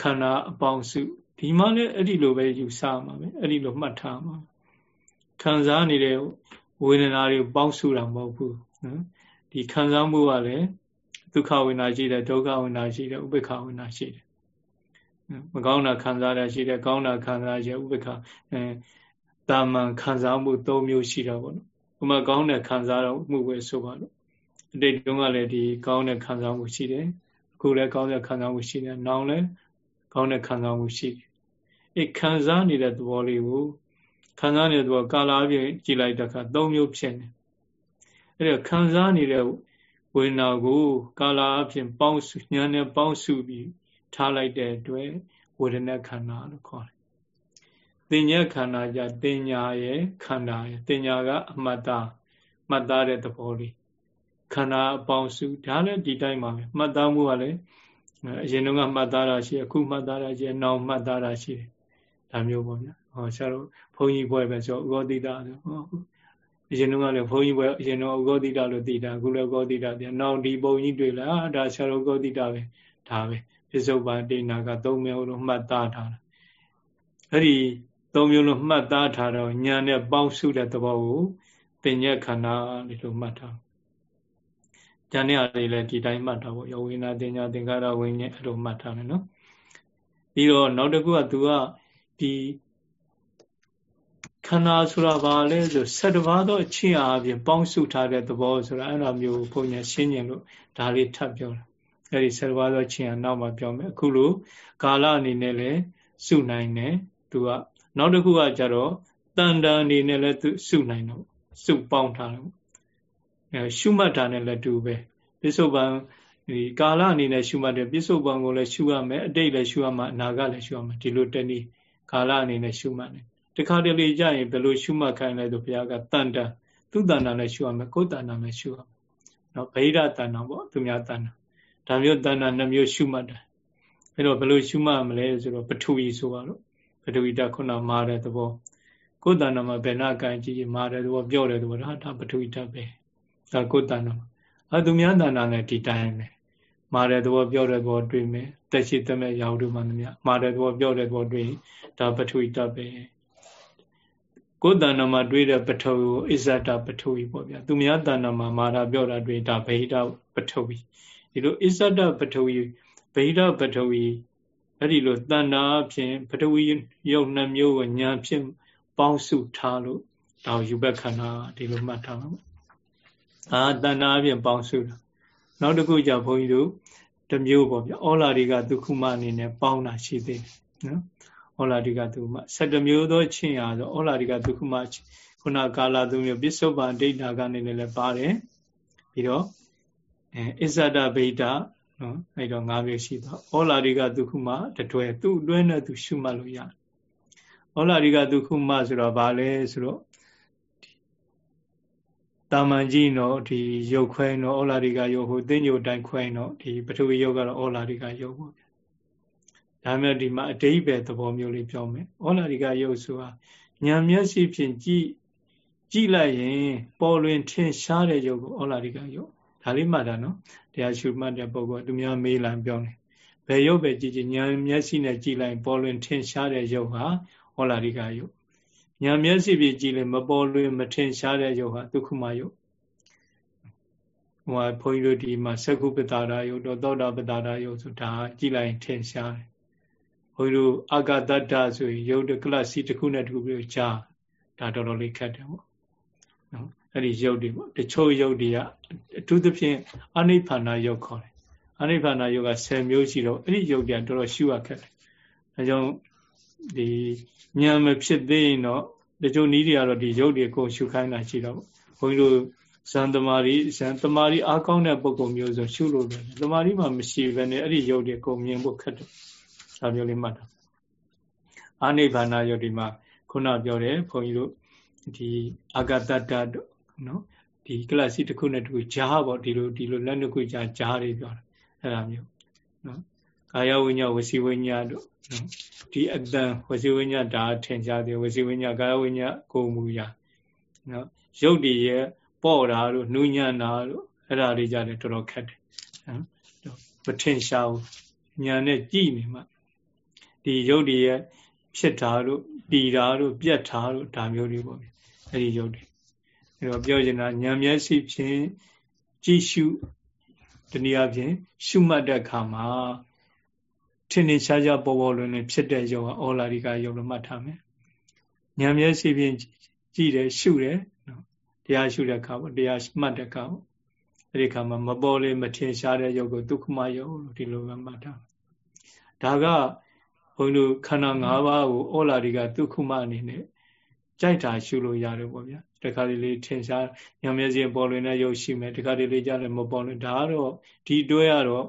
ခန္ဓာအပေါင်းစုဒီမှလည်းအဲ့ဒီလိုပဲယူဆမှာပဲအဲ့ဒီလိုမှတ်ထားမှာခံစားနေတဲ့ ဝေဒနာတွေပေါင်းစုတာမဟုတ်ဘူးနော်ဒီခံစားမှုကလည်းဒုက္ခဝေဒနာရှိတယ်ဒုက္ခဝေဒနာရှိတယ်ဥပေက္ခဝေဒနာရှိတယ်မကောင်းတာခံစားရရှိတယ်ကောင်းတာခံစားရဥပေက္ခအဲတာမန်ခံစားမှု၃မျိုးရှိတာပေါ့နော်ဥမာကောင်းတဲ့ခံစားမှုပဲဆိုပါတော့အတိတ်တုန်းကလည်းဒီကောင်းတဲ့ခံစားမှုရှိတယ်အခုလည်းကောင်းတဲ့ခံစားမှုရှိတယ်နောင်လည်းကောင်းတဲ့ခံစားမှုရှိတယ်အဲခံစားနေတဲ့သဘောလေးကို ခံစားနေတဲ့သဘောကာလာပြင်ကြည်လိုက်တဲ့အခါ၃မျိုးဖြစ်နေအဲဒါခံစားနေတဲ့ဝေဒနာကိုကာလာအဖြစ်ပေါင်းစုညာနဲ့ပေါင်းစုပြီးထားလိုက်တဲ့အတွက်ဝေဒနာခန္ဓာလို့ခေါ်တယ်တင်ညာခန္ဓာကြတင်ညာရဲ့ခန္ဓာရဲ့တင်ညာကအမှတ်သားမှတ်သားတဲ့သဘောလေးခန္ဓာအပေါင်းစုဒါလည်းဒီတိုင်းပါပဲမှတ်သားမှုကလည်းအရင်တုန်းကမှတ်သားတာရှိအခုမှတ်သားတာရှိနောက်မှတ်သားတာရှိတယ်ဒါမျိုးပေါ့ဗျာ ဟောဆရာတို့ဘုန်းကြီးဘွဲပဲဆိုဥဂောတိတာဆိုဟောအရင်တုန်းကလည်းဘုန်းကြီးဘွဲအရင်တော့ဥဂောတိတာလို့သိတာအခုလည်းဥဂောတိတာပြန်နောက်ဒီဘုန်းကြီးတွေ့လာဒါဆရာတို့ဥဂောတိတာပဲဒါပဲပစ္စုပန်တိနာကသုံးမျိုးလို့မှတ်သားထားတာအဲ့ဒီသုံးမျိုးလို့မှတ်သားထားတော့ညာနဲ့ပေါင်းစုတဲ့သဘောကိုသင်ညက်ခန္ဓာလို့မှတ်ထား။ဉာဏ်နဲ့အရေးလည်းဒီတိုင်းမှတ်တာပေါ့။ယောဝိနာတင်ညာသင်္ကာရဝိညာဉ်အဲ့လိုမှတ်ထားမယ်နော်။ပြီးတော့နောက်တစ်ခုကသူကဒီ ခခန္ဓာဆိုတာဘာလဲဆို7ပါးသောအချင်းအားဖြင့်ပေါင်းစုထားတဲ့သဘောဆိုတာအဲ့လိုမျိုးဘုံညာရှင်းကျင်လို့ဒါလေးထပ်ပြောတာအဲ့ဒီ7ပါးသောအချင်းအားနောက်မှပြောမယ်အခုလိုကာလအနေနဲ့လည်းစုနိုင်တယ်သူကနောက်တစ်ခုကကြတော့တန်တန်အနေနဲ့လည်းသူစုနိုင်တော့စုပေါင်းထားတယ်အဲရှုမှတ်တာနဲ့လည်းတူပဲပစ္စုပန်ဒီကာလအနေနဲ့ရှုမှတ်တယ်ပစ္စုပန်ကိုလည်းရှုရမယ်အတိတ်လည်းရှုရမှာအနာဂတ်လည်းရှုရမှာဒီလိုတနည်းကာလအနေနဲ့ရှုမှတ်တယ် တခါတလေကြရင်ဘယ်လိုရှုမှတ်ခိုင်းလဲဆိုဘုရားကတန်တန်သူ့တန်တာလည်းရှုရမယ်ကိုယ်တန်တာလည်းရှုရမယ်နော်ဗိဓာတန်တာပေါ့သူများတန်တာဒါမျိုးတန်တာနှမျိုးရှုမှတ်တယ်အဲ့တော့ဘယ်လိုရှုမှတ်မလဲဆိုတော့ပထဝီဆိုပါတော့ပထဝီဓာတ်ခုနမာတဲ့သဘောကိုယ်တန်တာမှာဘယ်နာကံကြည့်မာတဲ့သဘောပြောတဲ့သဘောဒါဒါပထဝီဓာတ်ပဲဒါကိုယ်တန်တာအဲသူများတန်တာလည်းဒီတိုင်းပဲမာတဲ့သဘောပြောတဲ့သဘောတွေ့မယ်တက်ရှိတမဲ့ရာဟုတို့မှသမျှမာတဲ့သဘောပြောတဲ့သဘောတွေ့ဒါပထဝီဓာတ်ပဲ ကိုယ်တဏ္ဍမှာတွေးတဲ့ပထဝီကိုအစ္ဆဒပထဝီပေါ့ဗျာသူများတဏ္ဍမှာမာတာပြောတာတွေးဒါဗဟိတပထဝီဒီလိုအစ္ဆဒပထဝီဗဟိတပထဝီအဲ့ဒီလိုတဏ္ဍာအဖြစ်ပထဝီရုပ်နှမျိုးကိုညာဖြင့်ပေါင်းစုထားလို့ဒါယူဘက်ခန္ဓာဒီလိုမှတ်ထားမှာအာတဏ္ဍာအဖြစ်ပေါင်းစုတာနောက်တစ်ခုကြဘုန်းကြီးတို့တမျိုးပေါ့ဗျာဩလာတွေကဒုက္ခမအနေနဲ့ပေါင်းတာရှိသေးတယ်နော် ဩလာဒီကဒုက္ခမ7မျိုးသောချင်းရာဆိုဩလာဒီကဒုက္ခမခုနကာလာသုံးမျိုးပစ္စုပန်ဒိဋ္ဌာကနေလည်းပါတယ်ပြီးတော့အဲအစ္ဆဒဗိဒနော်အဲ့တော့၅မျိုးရှိသွားဩလာဒီကဒုက္ခမတတွဲသူ့အတွင်းနဲ့သူရှုမှတ်လို့ရတယ်ဩလာဒီကဒုက္ခမဆိုတော့ဘာလဲဆိုတော့တာမန်ကြီးနော်ဒီရုပ်ခွဲနော်ဩလာဒီကရုပ်ဟိုသိညိုတိုင်းခွဲနော်ဒီပထဝီရုပ်ကတော့ဩလာဒီကရုပ်ပေါ့ဗျာ ဒါမဲ့ဒီမှာအတိဘယ်သဘောမျိုးလေးပြောမယ်ဩလာဒီကရုပ်ဆိုတာဉာဏ်မျက်စိဖြင့်ကြည့်ကြည့်လိုက်ရင် ပေါ်လွင်ထင်ရှားတဲ့ရုပ်ကိုဩလာဒီကရုပ်ဒါလေးမှတ်တာနော်တရားရှုမှတ်တဲ့ပုဂ္ဂိုလ်သူများမေးလာပြောတယ်ဘယ်ရုပ်ပဲကြည့်ကြည့်ဉာဏ်မျက်စိနဲ့ကြည့်လိုက်ပေါ်လွင်ထင်ရှားတဲ့ရုပ်ဟာဩလာဒီကရုပ်ညာမျက်စိဖြင့်ကြည့်လို့မပေါ်လွင်မထင်ရှားတဲ့ယုတ်ဟာဒုက္ခမယုတ်ဟိုဘုန်းကြီးတို့ဒီမှာသက္ကုပတာရာယုတ်တော့သောတာပတာရာယုတ်ဆိုတာကြည့်လိုက်ထင်ရှားတယ် ဘုန်းကြီးတို့အာဂတတ္တဆိုရင်ယုတ်တကလစီတစ်ခုနဲ့တစ်ခုပြီးကြားဒါတော်တော်လေးခက်တယ်ပေါ့နော်အဲ့ဒီယုတ်တွေပေါ့တချို့ယုတ်တွေကအထူးသဖြင့်အနိဗ္ဗာန်ယုတ်ခေါ်တယ်အနိဗ္ဗာန်ယုတ်က10မျိုးရှိတော့အဲ့ဒီယုတ်တွေကတော်တော်ရှုရခက်တယ်အဲကြောင့်ဒီဉာဏ်မဖြစ်သေးရင်တော့တချို့နီးတွေကတော့ဒီရုပ်တွေကိုရှုခိုင်းတာရှိတော့ဘုန်းကြီးတို့ဇန်သမารီဇန်သမารီအားကောင်းတဲ့ပုံကုမျိုးဆိုရှုလို့တယ်သမารီမှမရှိဘဲနဲ့အဲ့ဒီရုပ်တွေကိုမြင်ဖို့ခက်တယ် ဒါမျိုးလေးမှတ်တာအာနိဗ္ဗာန်ရုပ်ဒီမှာခုနပြောတယ်ဘုန်းကြီးတို့ဒီအာဂတတတို့နော်ဒီကလစီတစ်ခုနဲ့တစ်ခုဂျားပေါ့ဒီလိုဒီလိုလက်နှစ်ခုဂျားဂျားတွေပြောတာအဲ့ဒါမျိုးနော်ကာယဝိညာဝစီဝိညာတို့နော်ဒီအတန်ဝစီဝိညာဒါထင်ရှားတယ်ဝစီဝိညာကာယဝိညာကိုမူရာနော်ရုပ်တည်ရဲ့ပေါ့တာတို့နှူးညံ့တာတို့အဲ့ဒါတွေကြတယ်တော်တော်ခက်တယ်နော်မထင်ရှားဘူးညာနဲ့ကြည်နေမှ ဒီရုပ်တည်ရဲ့ဖြစ်တာတို့တည်တာတို့ပြက်တာတို့ဒါမျိုးတွေပေါ့အဲ့ဒီရုပ်တွေအဲ့တော့ပြောချင်တာဉာဏ်မျက်စိဖြင့်ကြည့်ရှုတနည်းအားဖြင့်ရှုမှတ်တဲ့အခါမှာထင်ထင်ရှားရှားပေါ်ပေါ်လွင်လွင်ဖြစ်တဲ့ယောဂဩလာရိကယောဂမှတ်ထားမယ်ဉာဏ်မျက်စိဖြင့်ကြည့်တယ်ရှုတယ်နော်တရားရှုတဲ့အခါပေါ့တရားမှတ်တဲ့အခါပေါ့အဲ့ဒီအခါမှာမပေါ်လေမထင်ရှားတဲ့ယောဂကိုဒုက္ခမယောလို့ဒီလိုပဲမှတ်ထားဒါက ဘုန်းကြီးခန္ဓာ၅ပါးကိုဩလာရိကဒုက္ခမအနေနဲ့ကြိုက်တာရှုလို့ရတယ်ပေါ့ဗျာတခါတလေထင်ရှားညမျက်စိပေါ်လွင်တဲ့ရုပ်ရှိမယ်တခါတလေကြလည်းမပေါ်လွင်ဒါကတော့ဒီတွဲကတော့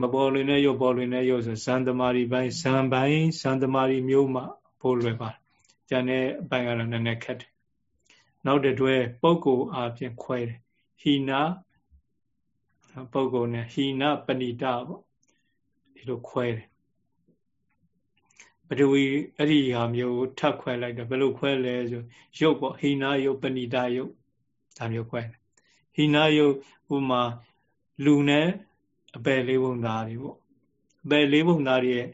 မပေါ်လွင်တဲ့ရုပ်ပေါ်လွင်တဲ့ရုပ်ဆိုဇန်သမารီပိုင်းဇန်ပိုင်းဇန်သမารီမျိုးမှပေါ်လွယ်ပါတယ်။ကျန်တဲ့အပိုင်းကတော့နည်းနည်းခက်တယ်။နောက်တစ်တွဲပုဂ္ဂိုလ်အပြင်ခွဲတယ်။ဟိနာပုဂ္ဂိုလ်နဲ့ဟိနာပဏိတပေါ့ဒီလိုခွဲတယ် ပထဝီအဲ့ဒီဟာမျိုးထပ်ခွဲလိုက်တယ်ဘယ်လိုခွဲလဲဆိုရုပ်ပေါ့ဟိနာယုတ်ပဏိတယုတ်ဒါမျိုးခွဲတယ်ဟိနာယုတ်ဥမာလူနဲ့အပယ်လေးပုံသားတွေပေါ့အပယ်လေးပုံသားတွေရဲ့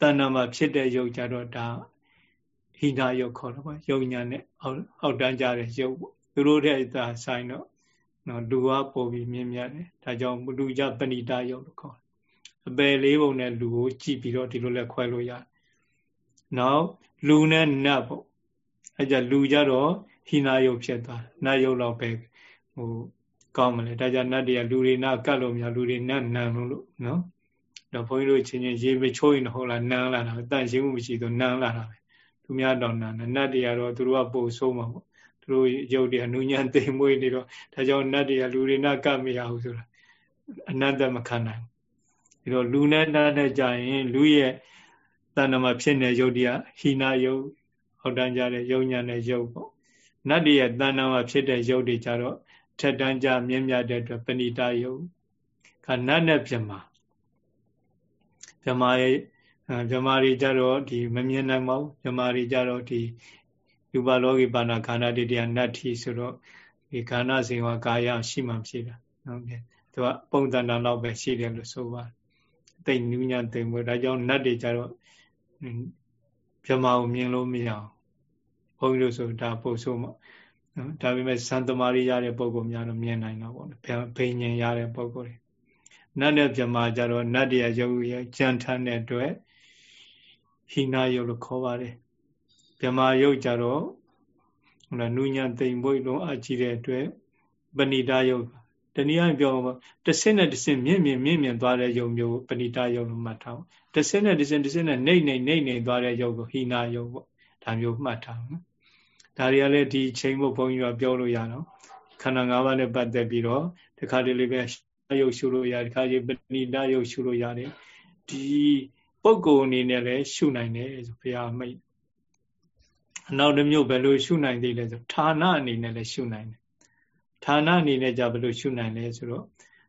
တဏ္ဍာမှာဖြစ်တဲ့ယုတ်ကြတော့ဒါဟိနာယုတ်ခေါ်တော့ပေါ့ယုတ်ညာနဲ့အောက်တန်းကြတဲ့ယုတ်ပေါ့သူတို့တဲ့သာဆိုင်တော့နော်လူကပို့ပြီးမြင်မြတ်တယ်ဒါကြောင့်လူကြပဏိတယုတ်လို့ခေါ်တယ်အပယ်လေးပုံနဲ့လူကိုကြည့်ပြီးတော့ဒီလိုလဲခွဲလို့ရတယ် နောက်လူနဲ့နတ်ပေါ့အဲကြလူကြတော့ဟိနာယုတ်ဖြစ်သွားနတ်ယုတ်တော့ပဲဟိုကောင်းမလဲဒါကြောင့်နတ်တွေကလူတွေနာကတ်လို့များလူတွေနတ်နံလို့လို့နော်တော့ဘုန်းကြီးတို့ချင်းချင်းရေမချိုးရင်ဟုတ်လားနန်းလာတာတန့်ရှင်းမှုမရှိတော့နန်းလာတာပဲသူများတော့နန်းတယ်နတ်တွေကတော့သူတို့ကပို့ဆုံးမှာပေါ့သူတို့ရုပ်တွေအနုညံသိမ်မွေးနေတော့ဒါကြောင့်နတ်တွေကလူတွေနာကတ်မရဘူးဆိုတာအနတ္တမခံနိုင်ဒီတော့လူနဲ့နတ်နဲ့ကြရင်လူရဲ့ တဏ္ဍမှာဖြစ်နေရုပ်တွေကဟိနာယုတ်ဟောက်တန်းကြတဲ့ယုံညာနဲ့ယုတ်ပေါ့နတ်တွေရဲ့တဏ္ဍမှာဖြစ်တဲ့ယုတ်တွေကြတော့ထက်တန်းကြမြင့်မြတ်တဲ့အတွက်ပဏိတယုတ်ခဏနဲ့ပြမှာဗမာရဲ့ဗမာတွေကြတော့ဒီမမြင်နိုင်ပါဘူးဗမာတွေကြတော့ဒီယူပါလောကီပါဏခန္ဓာတည်းတရားနတ်ထီဆိုတော့ဒီခန္ဓာစဉ်ဝါကာယရှိမှဖြစ်တာဟုတ်ကဲ့သူကပုံသဏ္ဍာန်တော့ပဲရှိတယ်လို့ဆိုပါတိတ်နူးညံ့သိမ်ပွဲဒါကြောင့်နတ်တွေကြတော့ ဗမာကိုမြင်လို့မရအောင်ဘုန်းကြီးတို့ဆိုဒါပို့ဆိုမှနော်ဒါပေမဲ့စံတမာရီရတဲ့ပုံကိုများတော့မြင်နိုင်တော့ပေါ့နော်ဘိညာဉ်ရတဲ့ပုံကိုနတ်နဲ့ဗမာကြတော့နတ်တရားရုပ်ရဲ့ကြံထမ်းတဲ့အတွက်ဟိနာယုတ်လို့ခေါ်ပါတယ်ဗမာယုတ်ကြတော့ဟိုလားနူညာတိမ်ပွေလုံးအကြည့်တဲ့အတွက်ပဏိတာယုတ် တနည်းအားပြောတစ်စင်းနဲ့တစ်စင်းမြင့်မြင့်မြင့်မြင့်သွားတဲ့ယုံမျိုးပဏိတာယုတ်လို့မှတ်ထားအောင်တစ်စင်းနဲ့တစ်စင်းတစ်စင်းနဲ့နှိမ့်နှိမ့်နှိမ့်နှိမ့်သွားတဲ့ယုတ်ကိုဟိနာယုတ်ပေါ့ဒါမျိုးမှတ်ထားနော်ဒါတွေကလည်းဒီချိန်ဖို့ဘုန်းကြီးကပြောလို့ရတော့ခန္ဓာ၅ပါးနဲ့ပတ်သက်ပြီးတော့တခါတလေပဲရုပ်ရှုလို့ရတယ်တခါကြီးပဏိတရုပ်ရှုလို့ရတယ်ဒီပုဂ္ဂိုလ်အနေနဲ့လည်းရှုနိုင်တယ်ဆိုဘုရားမိတ်အနောက်တစ်မျိုးဘယ်လိုရှုနိုင်သေးလဲဆိုဌာနအနေနဲ့လည်းရှုနိုင်တယ် ဌာနအနေနဲ့じゃဘယ်လိုရှုနိုင်လဲဆိုတော့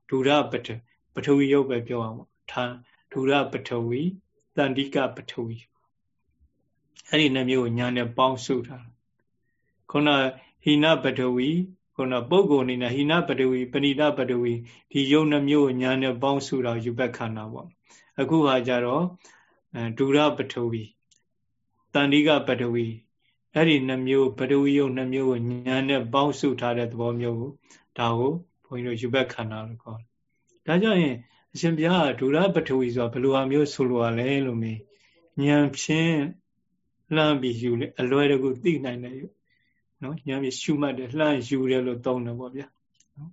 ဒုရပထပထဝီရုပ်ပဲပြောအောင်ပေါ့ဌာဒုရပထဝီတန္တိကပထဝီအဲ့ဒီနှမျိုးကိုညာနဲ့ပေါင်းစုထားခုနဟိနပထဝီခုနပုဂ္ဂိုလ်အနေနဲ့ဟိနပထဝီပဏိတပထဝီဒီယုံနှမျိုးကိုညာနဲ့ပေါင်းစုတာယူဘက်ခန္ဓာပေါ့အခုဟာကြတော့ဒုရပထဝီတန္တိကပထဝီ အဲ့ဒီနှမျိုးပထဝီယုံနှမျိုးကိုညာနဲ့ပေါင်းစုထားတဲ့သဘောမျိုးကိုဒါကိုဘုန်းကြီးတို့ယူဘက်ခန္ဓာလို့ခေါ်တယ်ဒါကြောင့်ရင်အရှင်ဘုရားဒုရပထဝီဆိုတာဘယ်လိုအမျိုးဆိုလိုရလဲလို့မေးဉာဏ်ဖြင့်လှမ်းပြီးယူလေအလွယ်တကူသိနိုင်တယ်နော်ဉာဏ်ဖြင့်ရှုမှတ်တယ်လှမ်းယူတယ်လို့သုံးတယ်ပေါ့ဗျာနော်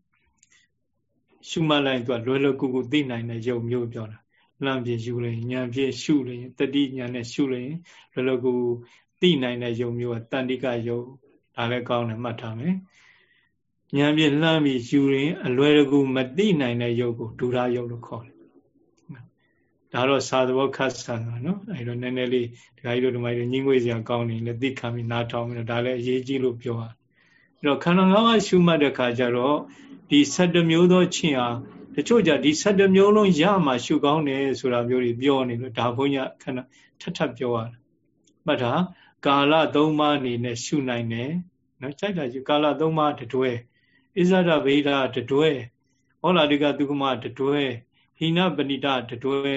ရှုမှတ်လိုက်သူကလွယ်လွယ်ကူကူသိနိုင်တဲ့ယုံမျိုးပြောတာလှမ်းဖြင့်ယူလေဉာဏ်ဖြင့်ရှုလေတတိဉာဏ်နဲ့ရှုလေလွယ်လွယ်ကူ သိနိုင်တဲ့ယုံမျိုးကတန်တိကယုံဒါလည်းကောင်းတယ်မှတ်ထားမယ်ဉာဏ်ဖြင့်လှမ်းပြီးယူရင်အလွယ်တကူမသိနိုင်တဲ့ယုံကိုဒုရယုံလို့ခေါ်တယ်ဒါတော့စာသဘောခတ်ဆန်တာနော်အဲဒါနည်းနည်းလေးဒကာကြီးတို့ဒီမိုင်းတို့ညီငွေစရာကောင်းနေလေသိခံပြီးနားထောင်ပြီးတော့ဒါလည်းအရေးကြီးလို့ပြောတာအဲတော့ခန္ဓာ၅ပါးရှုမှတ်တဲ့ခါကျတော့ဒီ7မျိုးသောချင်းဟာတချို့ကြဒီ7မျိုးလုံးရမှရှုကောင်းတယ်ဆိုတာမျိုးတွေပြောနေလို့ဒါဘုန်းကြီးခဏထပ်ထပ်ပြောရတာမှတ်တာ ကာလ၃ပါးအနေနဲ့ရှုနိုင်တယ်နော်ကြိုက်တာယူကာလ၃ပါးတတွဲဣဇဒဗေဒတတွဲဟောလာတိကဒုက္ခမတတွဲဟိနပဏိတတတွဲ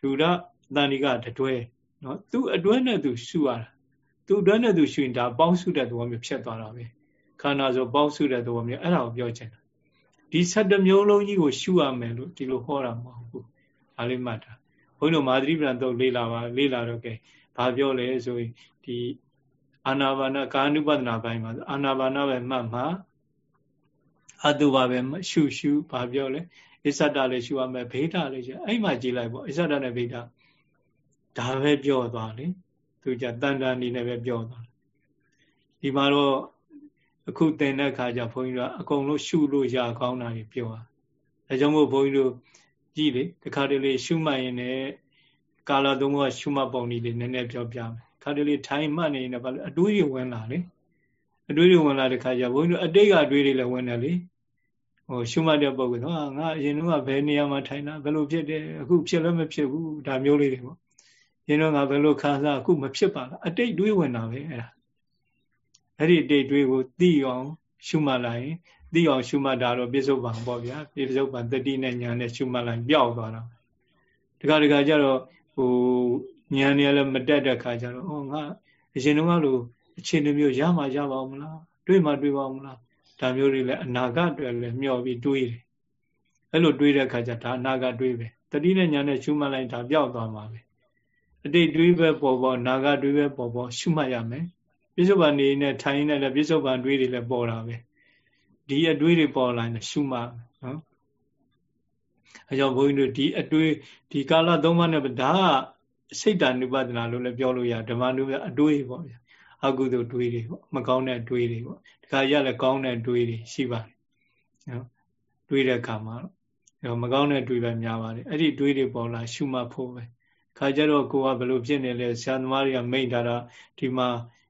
ဒုရတန်ဒီကတတွဲနော်သူအတွဲနဲ့သူရှုရတာသူအတွဲနဲ့သူရှုရင်ဒါပေါင်းစုတဲ့သဘောမျိုးဖြစ်သွားတာပဲခန္ဓာဆိုပေါင်းစုတဲ့သဘောမျိုးအဲ့ဒါကိုပြောချင်တာဒီ7မျိုးလုံးကြီးကိုရှုရမယ်လို့ဒီလိုဟောတာမဟုတ်ဘူးဒါလေးမှတ်တာဘုန်းကြီးတို့မာသရိပ္ပံတော့လေ့လာပါလေ့လာတော့ကဲ ဘာပြောလဲဆိုရင်ဒီအာနာပါနကာနုပဒနာပိုင်းမှာအာနာပါနပဲမှတ်မှာအတုပါပဲရှုရှုဘာပြောလဲအစ္ဆဒလည်းရှုရမယ်ဗေဒလည်းရှုအဲ့မှာကြည့်လိုက်ပေါ့အစ္ဆဒနဲ့ဗေဒဒါပဲပြောသွားလေသူကြတန်တန်နေနဲ့ပဲပြောသွားဒီမှာတော့အခုသင်တဲ့အခါကျဘုန်းကြီးတို့အကုန်လုံးရှုလို့ရကောင်းတာတွေပြောတာအဲကြောင့်မို့ဘုန်းကြီးတို့ကြည့်လေတခါတလေရှုမှတ်ရင်လည်း ကာလသုံးခုကရှုမှတ်ပုံနည်းလေးနည်းနည်းပြောပြမယ်ခါတလေထိုင်မှတ်နေရင်လည်းအတွေးတွေဝင်လာလေအတွေးတွေဝင်လာတဲ့ခါကျဘုန်းကြီးတို့အတိတ်ကအတွေးတွေလည်းဝင်တယ်လေဟိုရှုမှတ်တဲ့ပုံကနော်ငါအရင်ကဘယ်နေရာမှာထိုင်တာဘယ်လိုဖြစ်တယ်အခုဖြစ်လည်းမဖြစ်ဘူးဒါမျိုးလေးတွေပေါ့ရင်တော့ငါဘယ်လိုခံစားအခုမဖြစ်ပါလားအတိတ်တွေးဝင်တာပဲအဲ့ဒါအဲ့ဒီအတိတ်တွေးကိုသိအောင်ရှုမှတ်လိုက်သိအောင်ရှုမှတ်တာတော့ပြစ္ဆုတ်ပံပေါ့ဗျာပြစ္ဆုတ်ပံတတိနဲ့ညာနဲ့ရှုမှတ်လိုက်ပျောက်သွားတာတခါတခါကျတော့ ဟိုညာနေလည်းမတက်တဲ့ခါကျတော့ဟောငါအရင်တော့ကလိုအခြေအနေမျိုးရမှရပါအောင်မလားတွေးမှတွေးပါအောင်မလားဒါမျိုးတွေလည်းအနာဂတ်တွေလည်းမျှော်ပြီးတွေးတယ်အဲ့လိုတွေးတဲ့အခါကျဒါအနာဂတ်တွေးပဲတတိနဲ့ညာနဲ့ရှုမှတ်လိုက်ဒါပြောက်သွားမှာပဲအတိတ်တွေးပဲပေါ်ပေါ်နာဂတ်တွေးပဲပေါ်ပေါ်ရှုမှတ်ရမယ်ပြစ္ဆုတ်ပန်နေနဲ့ထိုင်နေလည်းပြစ္ဆုတ်ပန်တွေးတွေလည်းပေါ်တာပဲဒီအတွေးတွေပေါ်လာရင်ရှုမှနော် အဲကြောင့်ဘုန်းကြီးတို့ဒီအတွေးဒီကာလသုံးပါးနဲ့ဒါကစိတ်တ ानु ပဒနာလို့လည်းပြောလို့ရဓမ္မနုအတွေးပေါ့ဗျာအကုသိုလ်တွေးတွေပေါ့မကောင်းတဲ့တွေးတွေပေါ့ဒီခါရလည်းကောင်းတဲ့တွေးတွေရှိပါတယ်နော်တွေးတဲ့အခါမှာတော့မကောင်းတဲ့တွေးပဲများပါတယ်အဲ့ဒီတွေးတွေပေါ်လာရှုမှတ်ဖို့ပဲခါကြတော့ကိုကဘယ်လိုဖြစ်နေလဲဆရာသမားတွေကမိန့်ထားတာဒီမှာ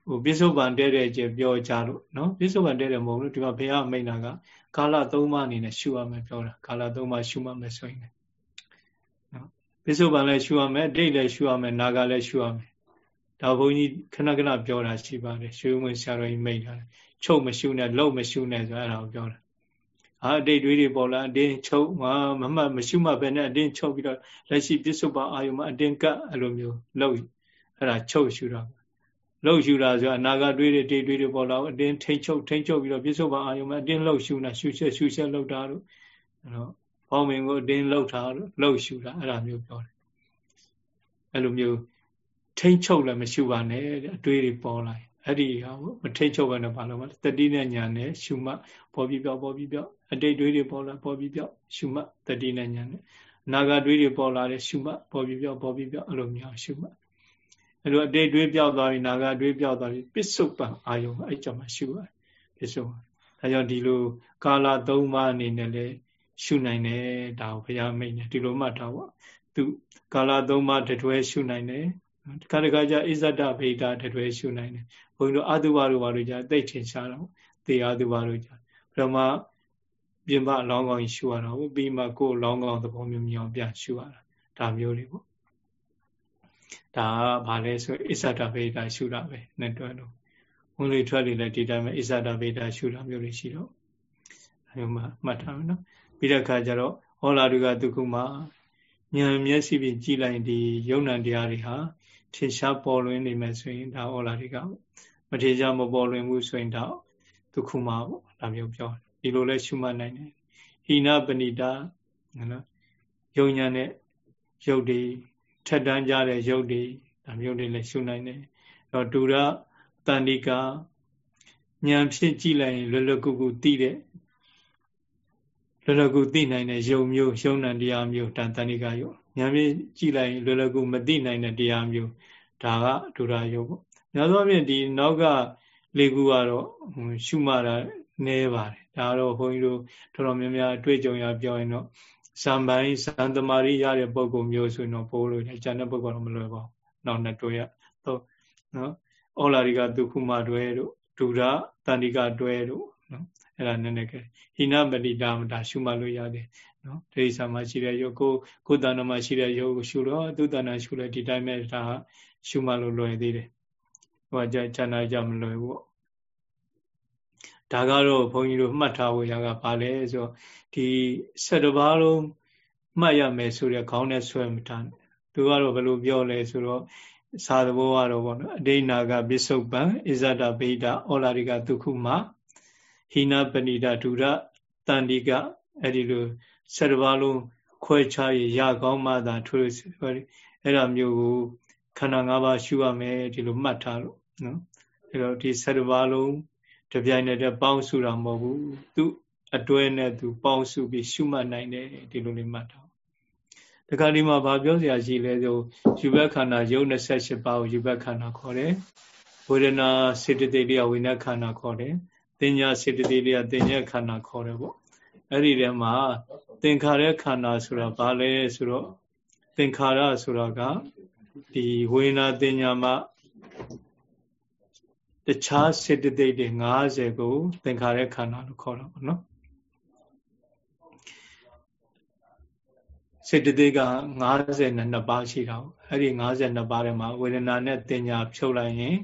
ဟိုပြစ္ဆုတ်ပံတဲတဲ့ကျပြောကြလို့နော်ပြစ္ဆုတ်ပံတဲတယ်မဟုတ်လို့ဒီမှာဘုရားမိန့်တာက ကာလသုံးပါးအနေနဲ့ရှုရမယ်ပြောတာကာလသုံးပါးရှုမှတ်မယ်ဆိုရင်နော်ပြစ္ဆုတ်ပံလည်းရှုရမယ်ဒိတ်လည်းရှုရမယ်နာဂလည်းရှုရမယ်ဒါဘုန်းကြီးခဏခဏပြောတာရှိပါတယ်ရွှေဝင်ဆရာတော်ကြီးမိန့်တာချုပ်မရှုနဲ့လုံမရှုနဲ့ဆိုအဲ့ဒါကိုပြောတာအာအတိတ်တွေးတွေပေါ်လာအတင်းချုပ်မမမှတ်မရှုမှတ်ပဲနဲ့အတင်းချုပ်ပြီးတော့လက်ရှိပြစ္ဆုတ်ပါအာယုံမှာအတင်းကပ်အဲ့လိုမျိုးလုံအဲ့ဒါချုပ်ရှုတာ လှုပ်ရှူတာဆိုအနာဂတ်တွေးတွေတိတ်တွေးတွေပေါ်လာအတင်းထိန်ချုပ်ထိန်ချုပ်ပြီးတော့ပြစ္ဆုတ်ပါအာယုံမှာအတင်းလှုပ်ရှူတာရှူချက်ရှူချက်လှုပ်တာတို့အဲ့တော့ဘောင်းမင်ကိုအတင်းလှုပ်တာတို့လှုပ်ရှူတာအဲ့ဒါမျိုးပြောတယ်အဲ့လိုမျိုးထိန်ချုပ်လည်းမရှူပါနဲ့အတွေးတွေပေါ်လာအဲ့ဒီဟာကိုမထိန်ချုပ်ဘဲနဲ့ဘာလို့မလဲတတိနဲ့ညာနဲ့ရှူမှပေါ်ပြီးပြောပေါ်ပြီးပြောအတိတ်တွေးတွေပေါ်လာပေါ်ပြီးပြောရှူမှတတိနဲ့ညာနဲ့နာဂတွေးတွေပေါ်လာတဲ့ရှုမှတ်ပေါ်ပြီးပြောပေါ်ပြီးပြောအဲ့လိုမျိုးရှုမှတ် အဲ့လိုအတိတ်တွေးပြောက်သွားပြီနာဂတွေးပြောက်သွားပြီပစ္စုပန်အာယုံအဲ့ကြောင့်မှရှုရတယ်ပစ္စုပန်ဒါကြောင့်ဒီလိုကာလ၃ပါးအနေနဲ့လေရှုနိုင်တယ်ဒါကိုဘုရားမိတ်နေဒီလိုမှတ်ထားပါသူကာလ၃ပါးတတွဲရှုနိုင်တယ်တခါတခါကျအိဇဒဗေဒတတွဲရှုနိုင်တယ်ဘုန်းကြီးတို့အတုဝါတို့ဘာလို့ကြာသိထင်ရှားတော့သေအတုဝါတို့ကြာဘယ်မှာပြင်ပအလောင်းကောင်းကြီးရှုရတော့ပြီးမှကိုယ်အလောင်းကောင်းသဘောမျိုးမြောင်ပြန်ရှုရတာဒါမျိုးတွေပေါ့ ဒါကဘာလဲဆိုအစ္ဆဒဗေဒရှုတာပဲနဲ့တွဲလို့ဝင်လေထွက်လေလည်းဒီတိုင်းပဲအစ္ဆဒဗေဒရှုတာမျိုးတွေရှိတော့အဲမှာမှတ်ထားမယ်နော်ပြီးတဲ့အခါကျတော့ဟောလာတုကဒုက္ခမှာဉာဏ်မျက်စိဖြင့်ကြည်လိုက်ဒီယုံ nant တရားတွေဟာထင်ရှားပေါ်လွင်နေမယ်ဆိုရင်ဒါဟောလာတွေကမထေရှားမပေါ်လွင်ဘူးဆိုရင်ဒါဒုက္ခမှာပေါ့ဒါမျိုးပြောဒီလိုလဲရှုမှတ်နိုင်တယ်ဟိနပဏိတာနော်ယုံညာနဲ့ရုပ်တွေ ထက်တန်းကြတဲ့ရုပ်တွေဒါမျိုးတွေလည်းရှုနိုင်တယ်တော့ဒုရတန်တိကဉာဏ်ဖြစ်ကြည့်လိုက်ရင်လွယ်လွယ်ကူကူသိတဲ့လွယ်လွယ်ကူသိနိုင်တဲ့ယုံမျိုးယုံနံတရားမျိုးဒါတန်တိကယုံဉာဏ်ဖြင့်ကြည့်လိုက်ရင်လွယ်လွယ်ကူမသိနိုင်တဲ့တရားမျိုးဒါကဒုရယုံပေါ့များသောအားဖြင့်ဒီနောက်ကလေးခုကတော့ရှုမှတ်တာနည်းပါတယ်ဒါတော့ဘုန်းကြီးတို့တော်တော်များများအတွေ့အကြုံရပြောရင်တော့ ဇံပိုင်းဇံသမารိရတဲ့ပုံကုမျိုးဆိုရင်တော့ပိုးလို့ကျန်တဲ့ပုံကတော့မလွယ်ပါဘူး။နောက်နဲ့တွေ့ရတော့နော်ဩလာရိကဒုက္ခမတွဲတို့ဒုရတန္တိကတွဲတို့နော်အဲ့ဒါနည်းနည်းကဟိနပတိတာမတာရှုမှတ်လို့ရတယ်နော်ဒိဋ္ဌိဆာမှာရှိတဲ့ယောကိုကိုယ်တဏ္ဍမှာရှိတဲ့ယောကိုရှုတော့သူတဏ္ဍရှုလဲဒီတိုင်းပဲဒါရှုမှတ်လို့လွယ်သေးတယ်။ဟိုကကြာချာနာကြမလွယ်ဘူးပေါ့ ဒါကတော့ဘုန်းကြီးတို့မှတ်ထားဖို့ရကဘာလဲဆိုတော့ဒီ7ပါးလုံးမှတ်ရမယ်ဆိုတဲ့ခေါင်းနဲ့ဆွဲမထားနဲ့သူကတော့ဘယ်လိုပြောလဲဆိုတော့သာသဘောကတော့ပေါ့နော်အဒိနာကပစ္စုပန်ဣဇဒဗိဒဩလာရိကဒုက္ခမဟိနာပဏိဒဒုရတန္တိကအဲ့ဒီလို7ပါးလုံးခွဲခြားရရကောင်းမှသာထွေးအဲ့ဒါမျိုးကိုခန္ဓာ၅ပါးရှုရမယ်ဒီလိုမှတ်ထားလို့နော်အဲ့တော့ဒီ7ပါးလုံး တပြိုင်နက်တည်းပေါင်းစုတာမဟုတ်ဘူးသူအတွဲနဲ့သူပေါင်းစုပြီးရှုမှတ်နိုင်တယ်ဒီလိုလေးမှတ်တော့တခါဒီမှာဗာပြောစရာရှိလဲဆိုယူဘက်ခန္ဓာယုံ28ပါးကိုယူဘက်ခန္ဓာခေါ်တယ်ဝေဒနာစေတသိက်လေးကဝိညာဉ်ခန္ဓာခေါ်တယ်တင်ညာစေတသိက်လေးကတင်ညာခန္ဓာခေါ်တယ်ပေါ့အဲ့ဒီထဲမှာသင်္ခါရခန္ဓာဆိုတာဘာလဲဆိုတော့သင်္ခါရဆိုတာကဒီဝေဒနာတင်ညာမှာ တခြားစေတသိက်တွေ90ကို သင်္ခါရခန္ဓာလို့ခေါ်တာပေါ့နော်စေတသိက်က52ပါးရှိတာ။အဲ့ဒီ52ပါးထဲမှာဝေဒနာနဲ့တင်ညာဖြုတ်လိုက်ရင်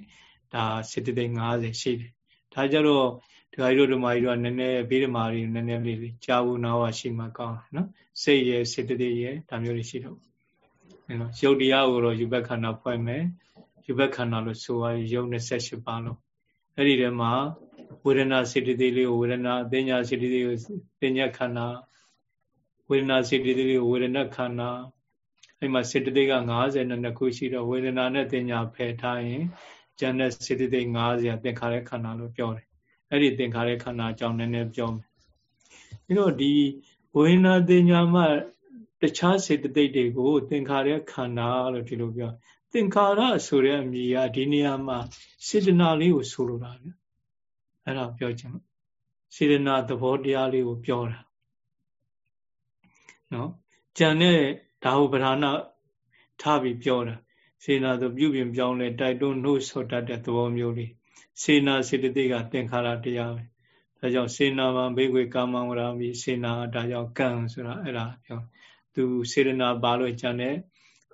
ဒါစေတသိက်50ရှိတယ်။ဒါကြတော့ဒကာကြီးတို့ဓမ္မကြီးတို့ကနည်းနည်းဗိဓမာတွေနည်းနည်းလေးကြားဘူးနားဝရှိမှကောင်းတယ်နော်။စိတ်ရဲ့စေတသိက်ရဲ့ဒါမျိုးတွေရှိတော့။အဲ့တော့ရုပ်တရားကိုတော့ယူဘက်ခန္ဓာဖွဲ့မယ် ယူဘက်ခန္ဓာလို့ဆိုရရုပ်28ပါးလုံးအဲ့ဒီထဲမှာဝေဒနာစေတသိက်လေးကိုဝေဒနာအသိညာစေတသိက်ကိုသိညာခန္ဓာဝေဒနာစေတသိက်ကိုဝေဒနာခန္ဓာအဲ့မှာစေတသိက်က52ခုရှိတော့ဝေဒနာနဲ့သိညာဖယ်ထားရင်ကျန်တဲ့စေတသိက်90သင်္ခါရခန္ဓာလို့ပြောတယ်အဲ့ဒီသင်္ခါရခန္ဓာအကြောင်းနည်းနည်းပြောမယ်ပြီးတော့ဒီဝိညာဉ်တင်ညာမှာတခြားစေတသိက်တွေကိုသင်္ခါရခန္ဓာလို့ဒီလိုပြော သင်္ခါရဆိုတဲ့အမည်ကဒီနေရာမှာစေတနာလေးကိုဆိုလိုတာဗျအဲ့ဒါပြောချင်လို့စေတနာသဘောတရားလေးကိုပြောတာနော်ကြံတဲ့ဒါဟုပဓာနာထားပြီးပြောတာစေနာဆိုပြုပြင်ပြောင်းလဲတိုက်တွန်းနှုတ်ဆော်တတ်တဲ့သဘောမျိုးလေးစေနာစေတသိက်ကသင်္ခါရတရားပဲဒါကြောင့်စေနာမှာဘေကွေကာမဝရမိစေနာဒါကြောင့်ကံဆိုတာအဲ့ဒါပြောသူစေရနာပါလို့ကြံတဲ့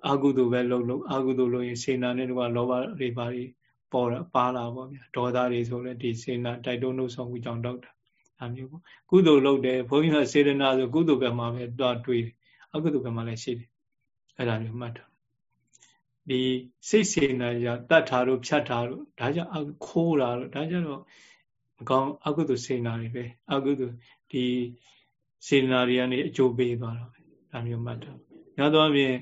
အာဟုတုပဲလှုပ်လို့အာဟုတုလို့ရင်စေနာနဲ့တော့လောဘတွေပါပြီးပေါ်တာပါလာပေါ့ဗျာဒေါသတွေဆိုလည်းဒီစေနာတိုက်တွန်းနှုတ်ဆော်မှုကြောင့်တော့တာဒါမျိုးပေါ့ကုသိုလ်လုပ်တယ်ဘုန်းကြီးကစေရနာဆိုကုသိုလ်ဘက်မှာပဲတွားတွေးတယ်အကုသိုလ်ဘက်မှာလည်းရှိတယ်အဲ့ဒါမျိုးမှတ်တာဒီစိတ်စေနာကြတတ်တာတို့ဖြတ်တာတို့ဒါကြောင့်ခိုးတာတို့ဒါကြောင့်တော့အကောင်အကုသိုလ်စေနာတွေပဲအကုသိုလ်ဒီစေနာတွေကနေအကျိုးပေးသွားတာပဲဒါမျိုးမှတ်တာညသောအပြင်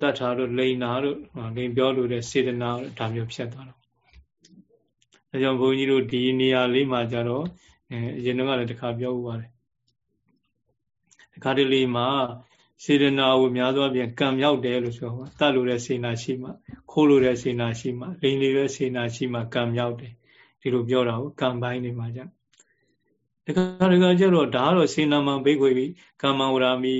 တတ်တာတို့လိန်နာတို့လိန်ပြောလို့တဲ့စေတနာဒါမျိုးဖြတ်သွားတော့အဲကြောင့်ဘုန်းကြီးတို့ဒီနေရာလေးမှာကြတော့အဲအရင်ကလည်းတစ်ခါပြောဥပါတယ်ဒီခါတလေမှာစေတနာကိုများသောအားဖြင့်ကံမြောက်တယ်လို့ဆိုပါတတ်လို့တဲ့စေနာရှိမှခိုးလို့တဲ့စေနာရှိမှလိန်နေတဲ့စေနာရှိမှကံမြောက်တယ်ဒီလိုပြောတာကိုကံပိုင်းနေမှာကြတခါတခါကျတော့ဒါကတော့စေနာမံဘိခွေပြီးကမ္မဝရာမိ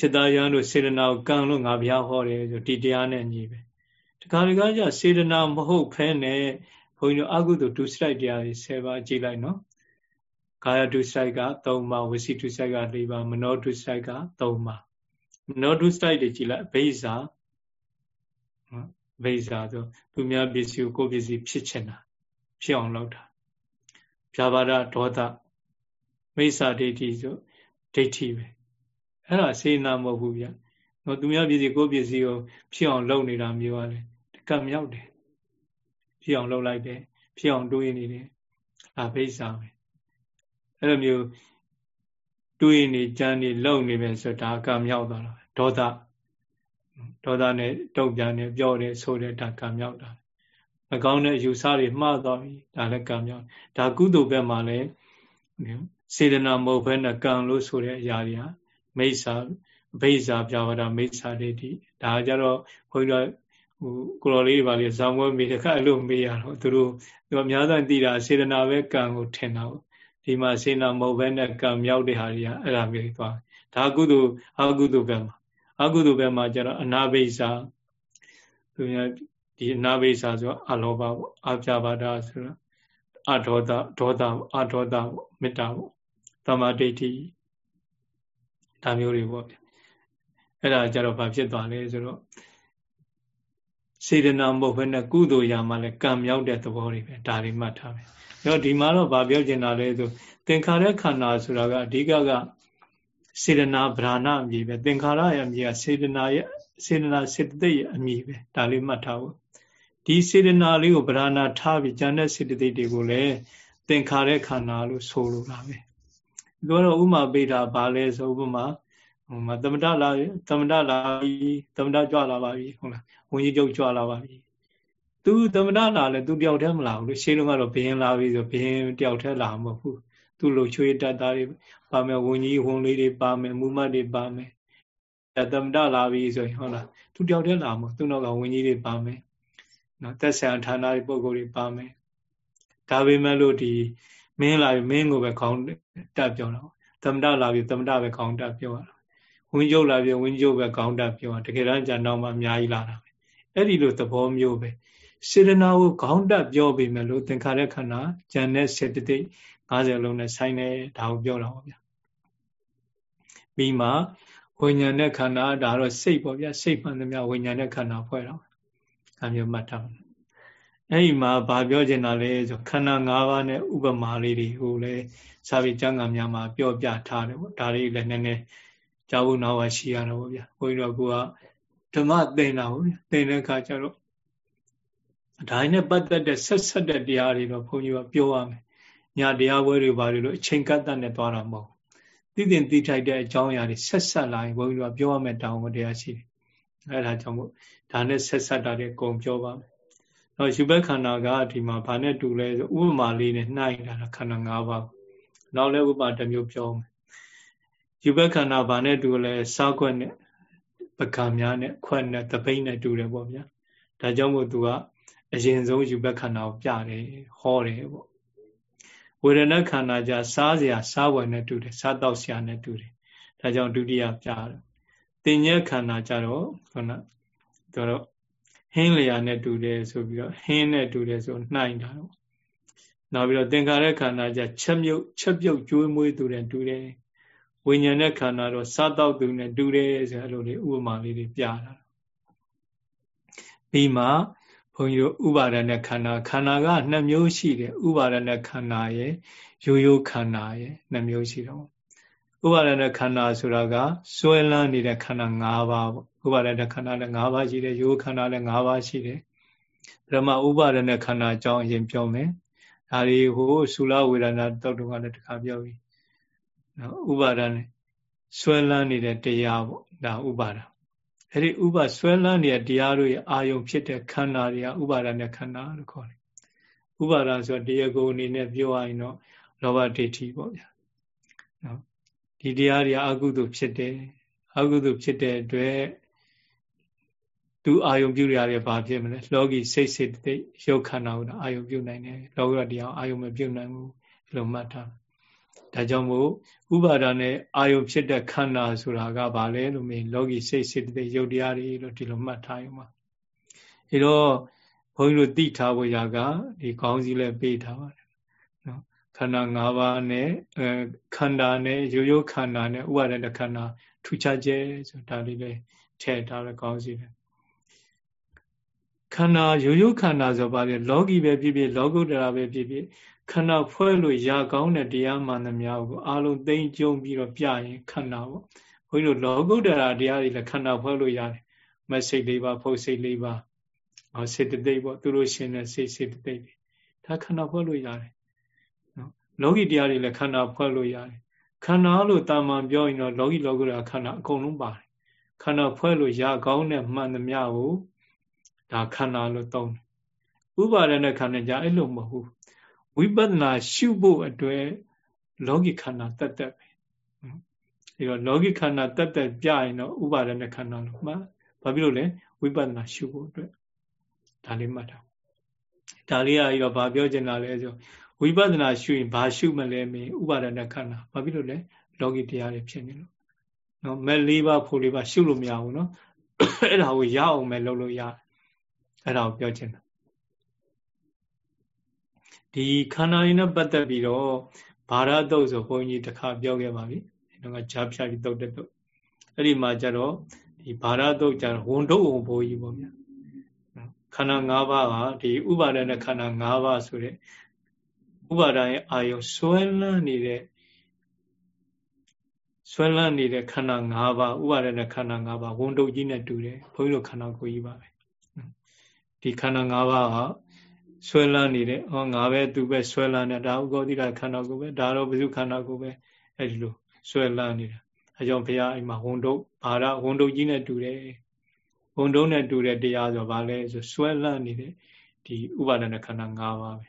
စေတယံတို့စေတနာကိုကံလို့ငါဘုရားဟောတယ်ဆိုဒီတရားနဲ့ညီပဲတခါတခါကျစေတနာမဟုတ်ဖဲနဲ့ဘုန်းကြီးတို့အကုသိုလ်ဒုစရိုက်တရားတွေ10ပါးကြည့်လိုက်နော်ကာယဒုစရိုက်က3ပါးဝစီဒုစရိုက်က4ပါးမနောဒုစရိုက်က3ပါးမနောဒုစရိုက်တွေကြည့်လိုက်ဘိဇာဘိဇာဆိုသူများပစ္စည်းကိုကိုယ်ပစ္စည်းဖြစ်ချင်တာဖြစ်အောင်လုပ်တာဖြာပါဒဒေါသမိစ္ဆာဒိဋ္ဌိဆိုဒိဋ္ဌိပဲ အဲ့ဒါစေနာမဟုတ်ဘူးဗျ။နော်သူများပစ္စည်းကိုယ်ပစ္စည်းကိုဖြစ်အောင်လုပ်နေတာမျိုးကလေကံမြောက်တယ်ဖြစ်အောင်လုပ်လိုက်တယ်ဖြစ်အောင်တွေးနေတယ်အာဘိစ္ဆာပဲအဲ့လိုမျိုးတွေးနေကြမ်းနေလုံနေမယ်ဆိုဒါကံမြောက်သွားတာဒေါသဒေါသနဲ့တုတ်ပြန်နေပြောတယ်ဆိုတယ်ဒါကံမြောက်တာမကောင်းတဲ့အယူဆတွေမှားသွားပြီဒါလည်းကံမြောက်ဒါကုသိုလ်ဘက်မှာလည်းစေတနာမဟုတ်ဘဲနဲ့ကံလို့ဆိုတဲ့အရာတွေဟာ မိစ္ဆာဘိဇာပြဝဒမိစ္ဆာဒိဋ္ဌိဒါကြတော့ခွန်ကြီးဟိုကိုတော်လေးပါလေဇောင်းဝဲမေးတဲ့ခါအဲ့လိုမေးရတော့သူတို့သူအများဆုံးသိတာစေတနာပဲကံကိုထင်တာပေါ့ဒီမှာစေနာမဟုတ်ဘဲနဲ့ကံမြောက်တဲ့ဟာတွေကအဲ့ဒါမျိုးသွားဒါကုသိုလ်အကုသိုလ်ဘက်မှာအကုသိုလ်ဘက်မှာကျတော့အနာဘိဇာသူများဒီအနာဘိဇာဆိုအလောဘပေါ့အပြပါဒဆိုတော့အဒေါသဒေါသအဒေါသပေါ့မေတ္တာပေါ့သမာဓိဋ္ဌိ ဒါမျိုးတွေပေါ့အဲ့ဒါကြတော့ဘာဖြစ်သွားလဲဆိုတော့စေတနာမဟုတ်ဘဲနဲ့ကုသိုလ်ရာမှာလည်းကံမြောက်တဲ့သဘောတွေပဲဒါတွေမှတ်ထားမယ်။အဲ့တော့ဒီမှာတော့ဗာပြောချင်တာလဲဆိုသင်္ခါရခန္ဓာဆိုတာကအဓိကကစေတနာဗราဏအမည်ပဲသင်္ခါရရဲ့အမည်ကစေတနာရဲ့စေတနာစေတသိက်ရဲ့အမည်ပဲဒါလေးမှတ်ထားဖို့ဒီစေတနာလေးကိုဗราဏထားပြီးဉာဏ်တဲ့စေတသိက်တွေကိုလည်းသင်္ခါရခန္ဓာလို့ဆိုလိုတာပဲ။ ဒီတော့ဥမာပေးတာဗာလဲဆိုဥပမာဟိုမှာသမထလာသမထလာပြီသမထကြွလာပါပြီဟုတ်လားဝင်းကြီးကျုပ်ကြွလာပါပြီသူသမထလာလဲသူတယောက်တည်းမလာဘူးလို့ရှင်းလုံးကတော့ဘင်းလာပြီဆိုဘင်းတယောက်တည်းလာမှာမဟုတ်ဘူးသူ့လိုချွေးတတ်တာတွေပါမယ်ဝင်းကြီးဝင်းလေးတွေပါမယ်မူမတ်တွေပါမယ်သမထလာပြီဆိုရင်ဟုတ်လားသူတယောက်တည်းလာမှာသူ့နောက်ကဝင်းကြီးတွေပါမယ်နော်သက်ဆိုင်ဌာနတွေပုံကိုယ်တွေပါမယ်ဒါပေမဲ့လို့ဒီ မင်းလာပြီမင်းကိုပဲခေါင်းတက်ပြောတာသမထလာပြီသမထပဲခေါင်းတက်ပြောတာဝင်းကျုပ်လာပြဝင်းကျုပ်ပဲကောင်းတတ်ပြောတကယ်တမ်းကြံတော့မှအများကြီးလာတာပဲအဲ့ဒီလိုသဘောမျိုးပဲစေတနာကိုခေါင်းတက်ပြောပေမဲ့လို့သင်္ခါရခန္ဓာဉာဏ်နဲ့စေတသိက်50လုံးနဲ့ဆိုင်တယ်ဒါကိုပြောတာပါဗျာပြီးမှဝိညာဉ်နဲ့ခန္ဓာဒါတော့စိတ်ပေါ့ဗျာစိတ်မှန်သမျှဝိညာဉ်နဲ့ခန္ဓာဖွဲ့တာအဲမျိုးမှတ်ထားပါ အဲ့ဒီမှာဗာပြောချင်တာလဲဆိုခန္ဓာ၅ပါးနဲ့ဥပမာလေးတွေကိုလည်းစာပေကျမ်းဂန်များမှာပြောပြထားတယ်ပေါ့ဒါလေးလည်းနည်းနည်းကြားဖို့နောက်ပါရှိရတော့ဗျာဘုန်းကြီးတို့ကဓမ္မသင်တာပေါ့ဗျာသင်တဲ့အခါကျတော့ဒါနဲ့ပတ်သက်တဲ့ဆက်ဆက်တဲ့တရားတွေတော့ဘုန်းကြီးကပြောရမယ်ညာတရားပွဲတွေဘာတွေလို့အချိန်ကတ်တတ်နဲ့သွားတာမဟုတ်သိတင်သိထိုက်တဲ့အကြောင်းအရာတွေဆက်ဆက်လာရင်ဘုန်းကြီးကပြောရမယ်တောင်းဝတရားရှိတယ်အဲဒါကြောင့်မို့ဒါနဲ့ဆက်ဆက်တာတွေအကုန်ပြောပါမယ် တော့ယူဘက်ခန္ဓာကဒီမှာဘာနဲ့တူလဲဆိုဥပမာလေးနဲ့နှိုင်းတာခန္ဓာ၅ပါးနောက်လည်းဥပမာတစ်မျိုးပြောမယ်ယူဘက်ခန္ဓာဘာနဲ့တူလဲစားခွက်နဲ့ပကံများနဲ့ခွက်နဲ့တပိတ်နဲ့တူတယ်ပေါ့ဗျာဒါကြောင့်မို့သူကအရင်ဆုံးယူဘက်ခန္ဓာကိုပြတယ်ဟောတယ်ပေါ့ဝေဒနာခန္ဓာကြစားစရာစားဝယ်နဲ့တူတယ်စားတော့ဆရာနဲ့တူတယ်ဒါကြောင့်ဒုတိယပြတယ်တင်ញက်ခန္ဓာကြတော့ခုနတော့ ဟင်းလျာနဲ့တူတယ်ဆိုပြီးတော့ဟင်းနဲ့တူတယ်ဆိုနှိုင်းတာတော့နောက်ပြီးတော့သင်္ခါရခန္ဓာကြချက်မြုပ်ချက်ပြုတ်ကျွေးမွေးသူနဲ့တူတယ်ဝိညာဉ်နဲ့ခန္ဓာတော့စားတော့သူနဲ့တူတယ်ဆိုအဲ့လိုလေးဥပမာလေးတွေပြတာပြီးမှဘုန်းကြီးတို့ဥပါဒနဲ့ခန္ဓာခန္ဓာကနှစ်မျိုးရှိတယ်ဥပါဒနဲ့ခန္ဓာရဲ့ရိုးရိုးခန္ဓာရဲ့နှစ်မျိုးရှိတော့ ဥပါဒနဲ့ခန္ဓာဆိုတာကစွဲလန်းနေတဲ့ခန္ဓာ၅ပါးပေါ့ဥပါဒနဲ့ခန္ဓာလည်း၅ပါးရှိတယ်ရိုးခန္ဓာလည်း၅ပါးရှိတယ်ဓမ္မဥပါဒနဲ့ခန္ဓာအကြောင်းအရင်ပြောမယ်ဒါဒီဟိုသုလဝေဒနာတောက်တုံးကလည်းတခါပြောပြီနော်ဥပါဒနဲ့ဆွဲလန်းနေတဲ့တရားပေါ့ဒါဥပါဒအဲ့ဒီဥပဆွဲလန်းနေတဲ့တရားတို့ရဲ့အာယုံဖြစ်တဲ့ခန္ဓာတွေကဥပါဒနဲ့ခန္ဓာလို့ခေါ်တယ်ဥပါဒဆိုတရားကိုအနေနဲ့ပြောရရင်တော့လောဘဒိဋ္ဌိပေါ့ဗျာနော် ဒီတရားတွေအကုသိုလ်ဖြစ်တယ်အကုသိုလ်ဖြစ်တဲ့အတွက်သူအာယုံပြုရတဲ့ဘာဖြစ်မလဲလောကီစိတ်စိတ်တိတ်ရုပ်ခန္ဓာကိုအာယုံပြုနိုင်တယ်လောကတရားအာယုံမပြုနိုင်ဘူးဒီလိုမှတ်ထားဒါကြောင့်မို့ဥပါဒာနဲ့အာယုံဖြစ်တဲ့ခန္ဓာဆိုတာကဘာလဲလို့မင်းလောကီစိတ်စိတ်တိတ်ရုပ်တရားတွေလို့ဒီလိုမှတ်ထားရမှာအဲတော့ဘုန်းကြီးတို့သိထားဖို့ရကဒီခေါင်းစည်းလည်းပေးထားပါတယ်နော် ခန္ဓာ၅ပါးနဲ့အဲခန္ဓာနဲ့ရိုးရိုးခန္ဓာနဲ့ဥပါဒတဲ့ခန္ဓာထူခြားခြင်းဆိုဒါလေးလည်းထည့်ထားတဲ့ခေါင်းစည်းတယ်ခန္ဓာရိုးရိုးခန္ဓာဆိုပါလေလောကီပဲဖြစ်ဖြစ်လောကုတ္တရာပဲဖြစ်ဖြစ်ခန္ဓာဖွဲ့လို့ရကောင်းတဲ့တရားမှန်သမျှကိုအလုံးသိမ့်ကျုံပြီးတော့ပြရင်ခန္ဓာပေါ့ဘုန်းကြီးတို့လောကုတ္တရာတရားတွေလည်းခန္ဓာဖွဲ့လို့ရတယ်မစိတ်လေးပါဖုတ်စိတ်လေးပါဟောစေတသိက်ပေါ့သူတို့ရှင်တဲ့စိတ်စေတသိက်တွေဒါခန္ဓာဖွဲ့လို့ရတယ်နော် လောကီတရားတွေလည်းခန္ဓာဖွဲ့လို့ရတယ်ခန္ဓာလို့တာမန်ပြောရင်တော့လောကီလောကုတ္တရာခန္ဓာအကုန်လုံးပါတယ်ခန္ဓာဖွဲ့လို့ရကောင်းတဲ့မှန်သမျှကိုဒါခန္ဓာလို့သုံးတယ်ဥပါဒနဲ့ခန္ဓာကြအဲ့လိုမဟုတ်ဘူးဝိပဿနာရှုဖို့အတွက်လောကီခန္ဓာတတ်တတ်ပဲအဲတော့လောကီခန္ဓာတတ်တတ်ပြရင်တော့ဥပါဒနဲ့ခန္ဓာလို့မှဘာဖြစ်လို့လဲဝိပဿနာရှုဖို့အတွက်ဒါလေးမှတ်တာဒါလေးကပြီးတော့ဘာပြောချင်တာလဲဆို ဝိပဿနာရှုရင်ဘာရှုမလဲမင်းဥပါဒနဲ့ခန္ဓာဘာဖြစ်လို့လဲလောကီတရားတွေဖြစ်နေလို့နော်မဲ့လေးပါဖို့လေးပါရှုလို့မရဘူးနော်အဲ့ဒါကိုရအောင်ပဲလုပ်လို့ရတယ်အဲ့ဒါကိုပြောချင်တာဒီခန္ဓာရင်းနဲ့ပတ်သက်ပြီးတော့ဘာရတုတ်ဆိုဘုန်းကြီးတစ်ခါပြောခဲ့ပါပြီ။တော့ဂျာဖြာပြီးတုတ်တဲ့တုတ်အဲ့ဒီမှာကျတော့ဒီဘာရတုတ်ကျတော့ဝန်တုတ်ဝန်ဘိုးကြီးပေါ့ဗျာ။ခန္ဓာ၅ပါးကဒီဥပါဒနဲ့ခန္ဓာ၅ပါးဆိုတဲ့ ဥပါဒရဲ့အာယုဆွဲလန်းနေတဲ့ဆွဲလန်းနေတဲ့ခန္ဓာ၅ပါးဥပါဒနဲ့ခန္ဓာ၅ပါးဝန်တုတ်ကြီးနဲ့တူတယ်ဘုန်းကြီးတို့ခန္ဓာကိုယ်ကြီးပါပဲဒီခန္ဓာ၅ပါးဟာဆွဲလန်းနေတဲ့ဟောငါပဲသူပဲဆွဲလန်းနေဒါဥကောတိတာခန္ဓာကိုယ်ပဲဒါတော့ဘု து ခန္ဓာကိုယ်ပဲအဲ့ဒီလိုဆွဲလန်းနေတာအဲကြောင့်ဘုရားအိမ်မှာဝန်တုပ်ဘာရဝန်တုပ်ကြီးနဲ့တူတယ်ဝန်တုပ်နဲ့တူတဲ့တရားဆိုဘာလဲဆိုဆွဲလန်းနေတဲ့ဒီဥပါဒณะခန္ဓာ၅ပါးပဲ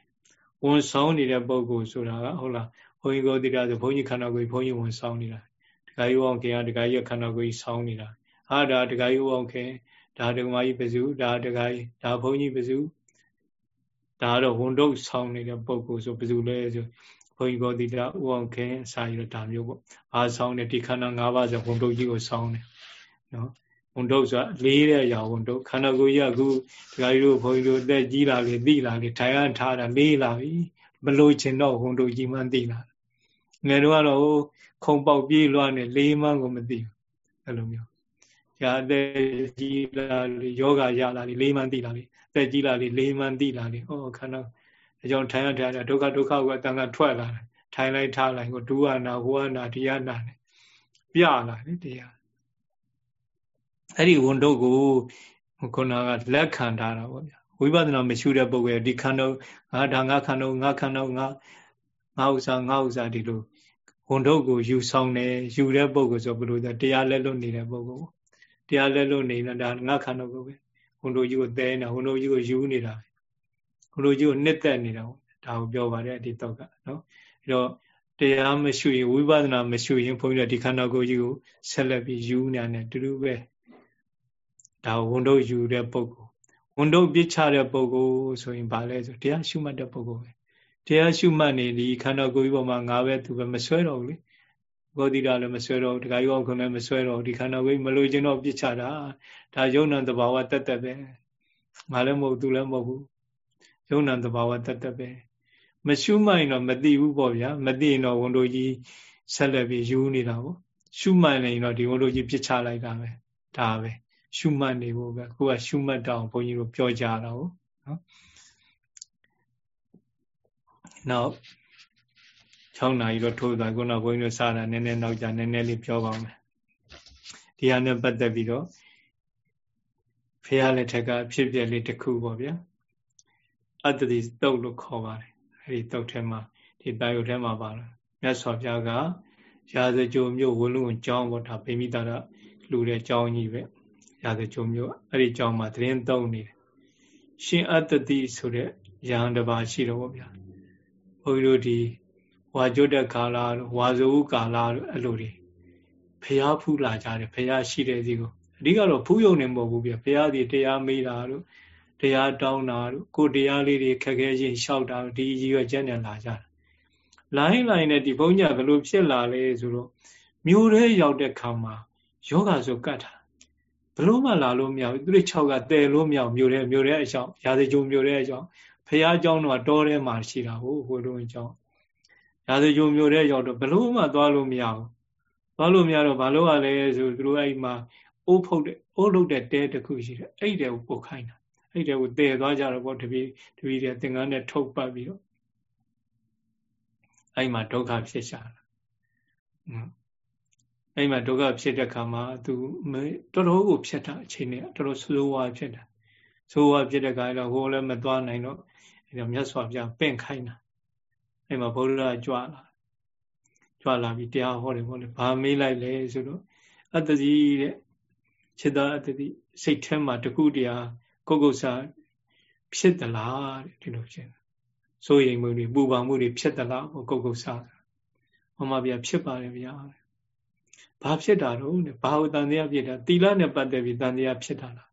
ဝန်ဆောင်နေတဲ့ပုဂ္ဂိုလ်ဆိုတာကဟုတ်လားဘုန်းကြီးကိုတိတာဆိုဘုန်းကြီးခန္ဓာကိုယ်ဘုန်းကြီးဝန်ဆောင်နေတာဒကာယုအောင်ခင်ကဒကာကြီးခန္ဓာကိုယ်ဆောင်းနေတာဟာဒါဒကာယုအောင်ခင်ဒါဒကမာကြီးပစုဒါဒကာကြီးဒါဘုန်းကြီးပစုဒါကတော့ဝန်တုပ်ဆောင်းနေတဲ့ပုံကိုဆိုဘယ်သူလဲဆိုဘုန်းကြီးဘောတိတာဥအောင်ခင်အစာရဒါမျိုးပေါ့အာဆောင်းနေဒီခန္ဓာ၅ပါးဆိုဝန်တုပ်ကြီးကိုဆောင်းနေနော် ဝန်တုပ်ဆိုတာလေးတဲ့အရာဝန်တုပ်ခန္ဓာကိုယ်ကြီးကအခုဒကာကြီးတို့ဘုန်းကြီးတို့အသက်ကြီးလာလေသိလာလေထိုင်ရထားတာလေးလာပြီမလို့ချင်တော့ဝန်တုပ်ကြီးမှန်းသိလာငယ်တော့ကတော့ခုံပေါက်ပြေးလွှားနေလေးမှန်းကိုမသိဘူးအဲ့လိုမျိုးရာအသက်ကြီးလာလေယောဂရလာလေလေးမှန်းသိလာလေသက်ကြီးလာလေလေးမှန်းသိလာလေဟောခန္ဓာအကြောင်းထိုင်ရထိုင်ရဒုက္ခဒုက္ခကိုအတန်ကထွက်လာတယ်ထိုင်လိုက်ထားလိုက်ကိုဒုဝနာဟောနာဒီယနာနဲ့ပြလာတယ်တရား အဲ့ဒီဝန်တို့ကိုခုနကလက်ခံထားတာပေါ့ဗျာဝိပဿနာမရှိတဲ့ပုဂ္ဂိုလ်ဒီခန္ဓာငါဒါငါခန္ဓာငါခန္ဓာငါငါဥစ္စာငါဥစ္စာဒီလိုဝန်တို့ကိုယူဆောင်တယ်ယူတဲ့ပုဂ္ဂိုလ်ဆိုဘယ်လိုလဲတရားလက်လွတ်နေတဲ့ပုဂ္ဂိုလ်တရားလက်လွတ်နေတာဒါငါခန္ဓာကိုပဲဝန်တို့ကြီးကိုတဲနေတာဝန်တို့ကြီးကိုယူနေတာဘုလိုကြီးကိုနှစ်သက်နေတာပေါ့ဒါကိုပြောပါတယ်ဒီတော့ကနော်အဲတော့တရားမရှိရင်ဝိပဿနာမရှိရင်ဘုန်းကြီးတို့ဒီခန္ဓာကိုယ်ကြီးကိုဆက်လက်ပြီးယူနေတယ်တူတူပဲ ဒါဝန်တို့ယူတဲ့ပုဂ္ဂိုလ်ဝန်တို့ပြစ်ချတဲ့ပုဂ္ဂိုလ်ဆိုရင်ဗာလဲဆိုတရားရှုမှတ်တဲ့ပုဂ္ဂိုလ်ပဲတရားရှုမှတ်နေဒီခန္ဓာကိုယ်ကြီးပေါ်မှာငါပဲသူပဲမဆွဲတော့ဘူးလေဘောဓိတာလည်းမဆွဲတော့ဘူးဒကာယောခုလည်းမဆွဲတော့ဒီခန္ဓာကိုယ်မလို့ခြင်းတော့ပြစ်ချတာဒါယုံနံတဘာဝတက်တက်ပဲငါလည်းမဟုတ်သူလည်းမဟုတ်ဘူးယုံနံတဘာဝတက်တက်ပဲမရှုမှတ်ရင်တော့မသိဘူးပေါ့ဗျာမသိရင်တော့ဝန်တို့ကြီးဆက်လက်ပြီးယူနေတာပေါ့ရှုမှတ်နေရင်တော့ဒီဝန်တို့ကြီးပြစ်ချလိုက်တာပဲဒါပဲ ရှုမှတ်နေဖို့ပဲကိုကရှုမှတ်တော့ဘုန်းကြီးတို့ပြောကြတာဟုတ်နော်နောက်6နာရီတော့ထိုးသွားခုနဘုန်းကြီးတို့စားတာနည်းနည်းနောက်ကြနည်းနည်းလေးပြောပါမယ်ဒီဟာနဲ့ပတ်သက်ပြီးတော့ဖះလက်ထက်ကဖြစ်ပြလေးတစ်ခုပေါ့ဗျာအတ္တိတုတ်လို့ခေါ်ပါတယ်အဲဒီတုတ်ထဲမှာဒီတာယုတ်ထဲမှာပါလားမြတ်စွာဘုရားကရာဇကြိုမြို့ဝလုံးကျောင်းပေါ့ဒါဗိမိတာရလူတဲ့ကျောင်းကြီးပဲ ရာဇကြိုမြို့အဲ့ဒီကျောင်းမှာသတင်းသုံးနေတယ်ရှင်အတ္တိဆိုတဲ့ယဟန်တစ်ပါးရှိတော့ဗောဗျာဘုန်းကြီးတို့ဒီဝါကျွတ်တဲ့ကာလတို့ဝါဇဝကာလတို့အဲ့လိုတွေဖျားဖူးလာကြတယ်ဖျားရှိတဲ့စီကိုအဓိကတော့ဖူးယုံနေမဟုတ်ဘူးဗျဖျားဒီတရားမေးတာတို့တရားတောင်းတာတို့ကိုတရားလေးတွေခက်ခဲချင်းလျှောက်တာဒီရည်ရွယ်ချက်နဲ့လာကြတာလိုင်းလိုင်းနဲ့ဒီဘုန်းကြီးဘယ်လိုဖြစ်လာလဲဆိုတော့မျိုးရဲရောက်တဲ့ခါမှာယောဂဆိုကတ်တာဘ လို့မှလာလို့မရဘူးသူတို့6ကတဲလို့မရမျိုးတဲ့မျိုးတဲ့အကြောင်းရာဇကြုံမျိုးတဲ့အကြောင်းဖះအကြောင်းတော့တောထဲမှာရှိတာဟုတ်ဟိုလိုအကြောင်းရာဇကြုံမျိုးတဲ့ရောက်တော့ဘလို့မှသွားလို့မရဘူးသွားလို့မရတော့ဘာလို့ ਆ လဲဆိုသူတို့အဲ့မှာအိုးဖုတ်တဲ့အိုးလုတ်တဲ့တဲတစ်ခုရှိတယ်အဲ့တဲကိုပုတ်ခိုင်းတာအဲ့တဲကိုတဲသွားကြတော့ပေါ့တပီတပီတဲ့သင်္ကန်းနဲ့ထုတ်ပတ်ပြီးတော့အဲ့မှာဒုက္ခဖြစ်ရှာတာ အဲ့မှာဒုက္ခဖြစ်တဲ့ခါမှာသူတော်တော်ကိုဖြစ်တာအချိန်နဲ့တော်တော်ဆိုးဝါးဖြစ်တာဆိုးဝါးဖြစ်တဲ့ခါကျတော့ဟိုလည်းမသွားနိုင်တော့အဲ့တော့မြတ်စွာဘုရားပင့်ခိုင်းတာအဲ့မှာဘုရားကြွလာကြွလာပြီးတရားဟောတယ်ပေါ့လေဘာမေးလိုက်လဲဆိုတော့အတ္တကြီးတဲ့ခြေသားအတ္တိစိတ်ထဲမှာတခုတည်းကုတ်ကုတ်စာဖြစ်သလားတဲ့ဒီလိုဖြစ်စိုးရိမ်မှုတွေပူပန်မှုတွေဖြစ်သလားဟောကုတ်ကုတ်စာမမဗျာဖြစ်ပါတယ်ဗျာ ဘာဖြစ်တာတော့ဘာဝတန်တရားဖြစ်တာသီလနဲ့ပတ်သက်ပြီးတန်တရားဖြစ်တာလား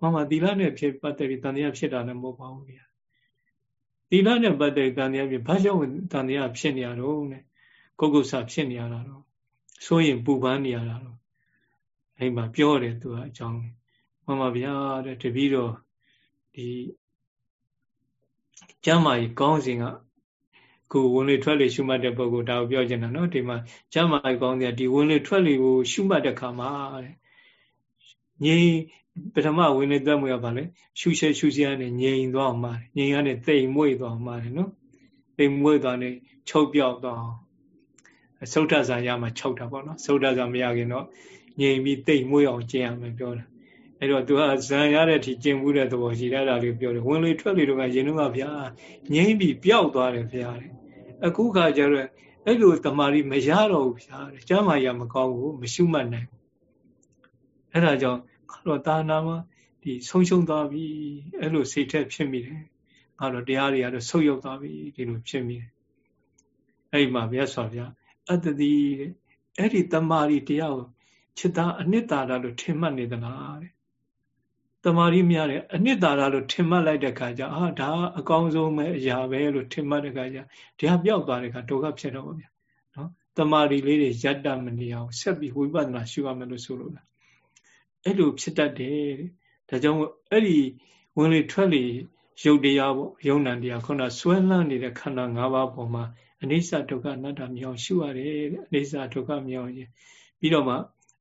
မမသီလနဲ့ဖြစ်ပတ်သက်ပြီးတန်တရားဖြစ်တာလည်းမဟုတ်ပါဘူးဗျာသီလနဲ့ပတ်သက်တန်တရားဖြစ်ဘာကြောင့်တန်တရားဖြစ်နေရတော့နဲ့ကုတ်ကုတ်စာဖြစ်နေရတာတော့စိုးရင်ပူပန်နေရတာတော့အဲ့မှာပြောတယ်သူကအကြောင်းမမဗျာတဲ့တပည့်တော်ဒီကျမ်းမာကြီးကောင်းစဉ်က ကိုဝင်လေထွက်လေရှုမှတ်တဲ့ပုဂ္ဂိုလ်ဒါကိုပြောချင်တာနော်ဒီမှာကျမ်းမာကြီးကောင်းတဲ့ဒီဝင်လေထွက်လေကိုရှုမှတ်တဲ့ခါမှာတဲ့ငြိမ်ပထမဝင်လေတက်မွေးရပါလေရှုရှဲရှုစရာနဲ့ငြိမ်သွားအောင်ပါတယ်ငြိမ်ရနဲ့တိမ်မွေ့သွားအောင်ပါတယ်နော်တိမ်မွေ့သွားနဲ့ချုပ်ပြောက်သွားအောင်သုဒ္ဓဇာရမှာချုပ်တာပေါ့နော်သုဒ္ဓဇာမရခင်တော့ငြိမ်ပြီးတိတ်မွေးအောင်ကျင့်ရမယ်ပြောတာအဲ့တော့သူကဇံရတဲ့အထိကျင့်မှုတဲ့သဘောရှိတယ်ဒါလေးပြောတယ်ဝင်လေထွက်လေတော့ကရင်တော့ကဗျာငြိမ်ပြီးပျောက်သွားတယ်ဗျာတဲ့ အခုခါကျတော့အဲ့လိုတမာရီမရတော့ဘူးဗျာတဲ့ကျမ်းမာရမကောင်းဘူးမရှုမှတ်နိုင်အဲ့ဒါကြောင့်တော့တာနာမှာဒီဆုံးရှုံးသွားပြီအဲ့လိုစိတ်ထက်ဖြစ်မိတယ်ငါတော့တရားတွေကတော့ဆုတ်ယုတ်သွားပြီဒီလိုဖြစ်မိတယ်အဲ့ဒီမှာမြတ်စွာဘုရားအတ္တတိတဲ့အဲ့ဒီတမာရီတရားကိုจิตသားအနှစ်သာရလို့ထင်မှတ်နေသလားတဲ့ တမာရီများတယ်အနှစ်သာရလို့ထင်မှတ်လိုက်တဲ့ခါကျအာဒါအကောင်းဆုံးပဲအရာပဲလို့ထင်မှတ်တဲ့ခါကျတရားပြောက်သွားတဲ့ခါဒုက္ခဖြစ်တော့ဗျာနော်တမာရီလေးတွေယတ္တမနေအောင်ဆက်ပြီးဝိပဿနာရှုရမယ်လို့ဆိုလို့လားအဲ့လိုဖြစ်တတ်တယ်ဒါကြောင့်အဲ့ဒီဝင်လေထွက်လေရုပ်တရားပေါ့ယုံ nant တရားခုနဆွဲလန်းနေတဲ့ခန္ဓာ၅ပါးပေါ်မှာအနိစ္စဒုက္ခအနတ္တမြောင်ရှုရတယ်တဲ့အနိစ္စဒုက္ခမြောင်ရင်ပြီးတော့မှ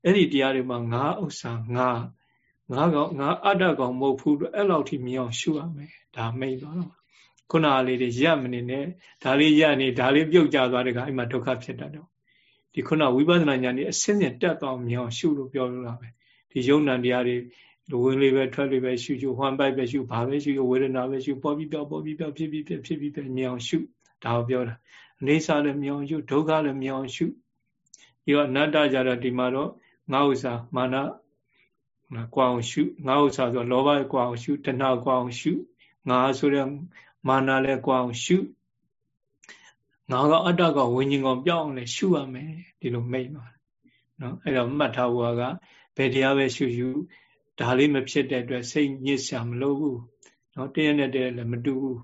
အဲ့ဒီတရားတွေမှာငါဥစ္စာငါ ငါကောင်ငါအတ္တကောင်မဟုတ်ဘူးအဲ့လောက်ထိမြင်အောင်ရှုရမယ်ဒါမိတ်သွားတော့ခုနလေးတွေရမနေနဲ့ဒါလေးရနေဒါလေးပြုတ်ကျသွားတဲ့ကအဲ့မှာဒုက္ခဖြစ်တတ်တော့ဒီခုနဝိပဿနာဉာဏ်นี่အစင်းစင်တက်သွားမြင်အောင်ရှုလို့ပြောလို့လာပဲဒီယုံ nant တရားတွေလူဝင်လေးပဲထွက်လေးပဲရှုရှုဟွမ်ပိုက်ပဲရှုဘာပဲရှုဝေဒနာပဲရှုပေါ်ပြီးပြောပေါ်ပြီးပြောဖြစ်ပြီးဖြစ်ဖြစ်ပြီးပြမြင်အောင်ရှုဒါကိုပြောတာအနေစာလည်းမြင်အောင်ရှုဒုက္ခလည်းမြင်အောင်ရှုပြီးတော့အနတ္တကြတော့ဒီမှာတော့ငါဥစ္စာမာန ကွာအောင်ရှုငါဥစ္စာဆိုလောဘကွာအောင်ရှုတဏှာကွာအောင်ရှုငါဆိုတဲ့မာနလည်းကွာအောင်ရှုငါကအတ္တကဝิญဉ်ကောင်ပြောင်းအောင်လည်းရှုရမယ်ဒီလိုမိတ်ပါနော်အဲ့တော့မှတ်ထားဖို့ကဘယ်တရားပဲရှုရှုဒါလေးမဖြစ်တဲ့အတွက်စိတ်ညစ်ရှာမလို့ဘူးနော်တရနဲ့တရလည်းမတူဘူး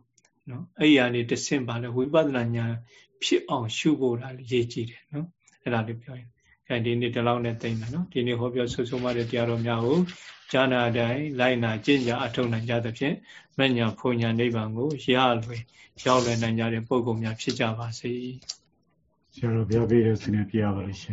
နော်အဲ့ဒီအနေတဆင့်ပါလေဝိပဿနာဉာဏ်ဖြစ်အောင်ရှုဖို့ဒါလေးရေးကြည့်တယ်နော်အဲ့ဒါလေးပြောရင်အဲ ဒီနေ့ဒီလောက်နဲ့တိတ်မယ်နော်ဒီနေ့ဟောပြောဆွဆုံးမတဲ့တရားတော်များကိုဈာနာတိုင်းလိုက်နာကျင့်ကြအထောက်နိုင်ကြသဖြင့်မညာဖုန်ညာနိဗ္ဗာန်ကိုရလွယ်ရောက်လွယ်နိုင်ကြတဲ့ပုဂ္ဂိုလ်များဖြစ်ကြပါစေ
ဆရာတော်ဘုရားပြည့်တဲ့ဆင်းရဲပြရပါလိမ့်ရှင်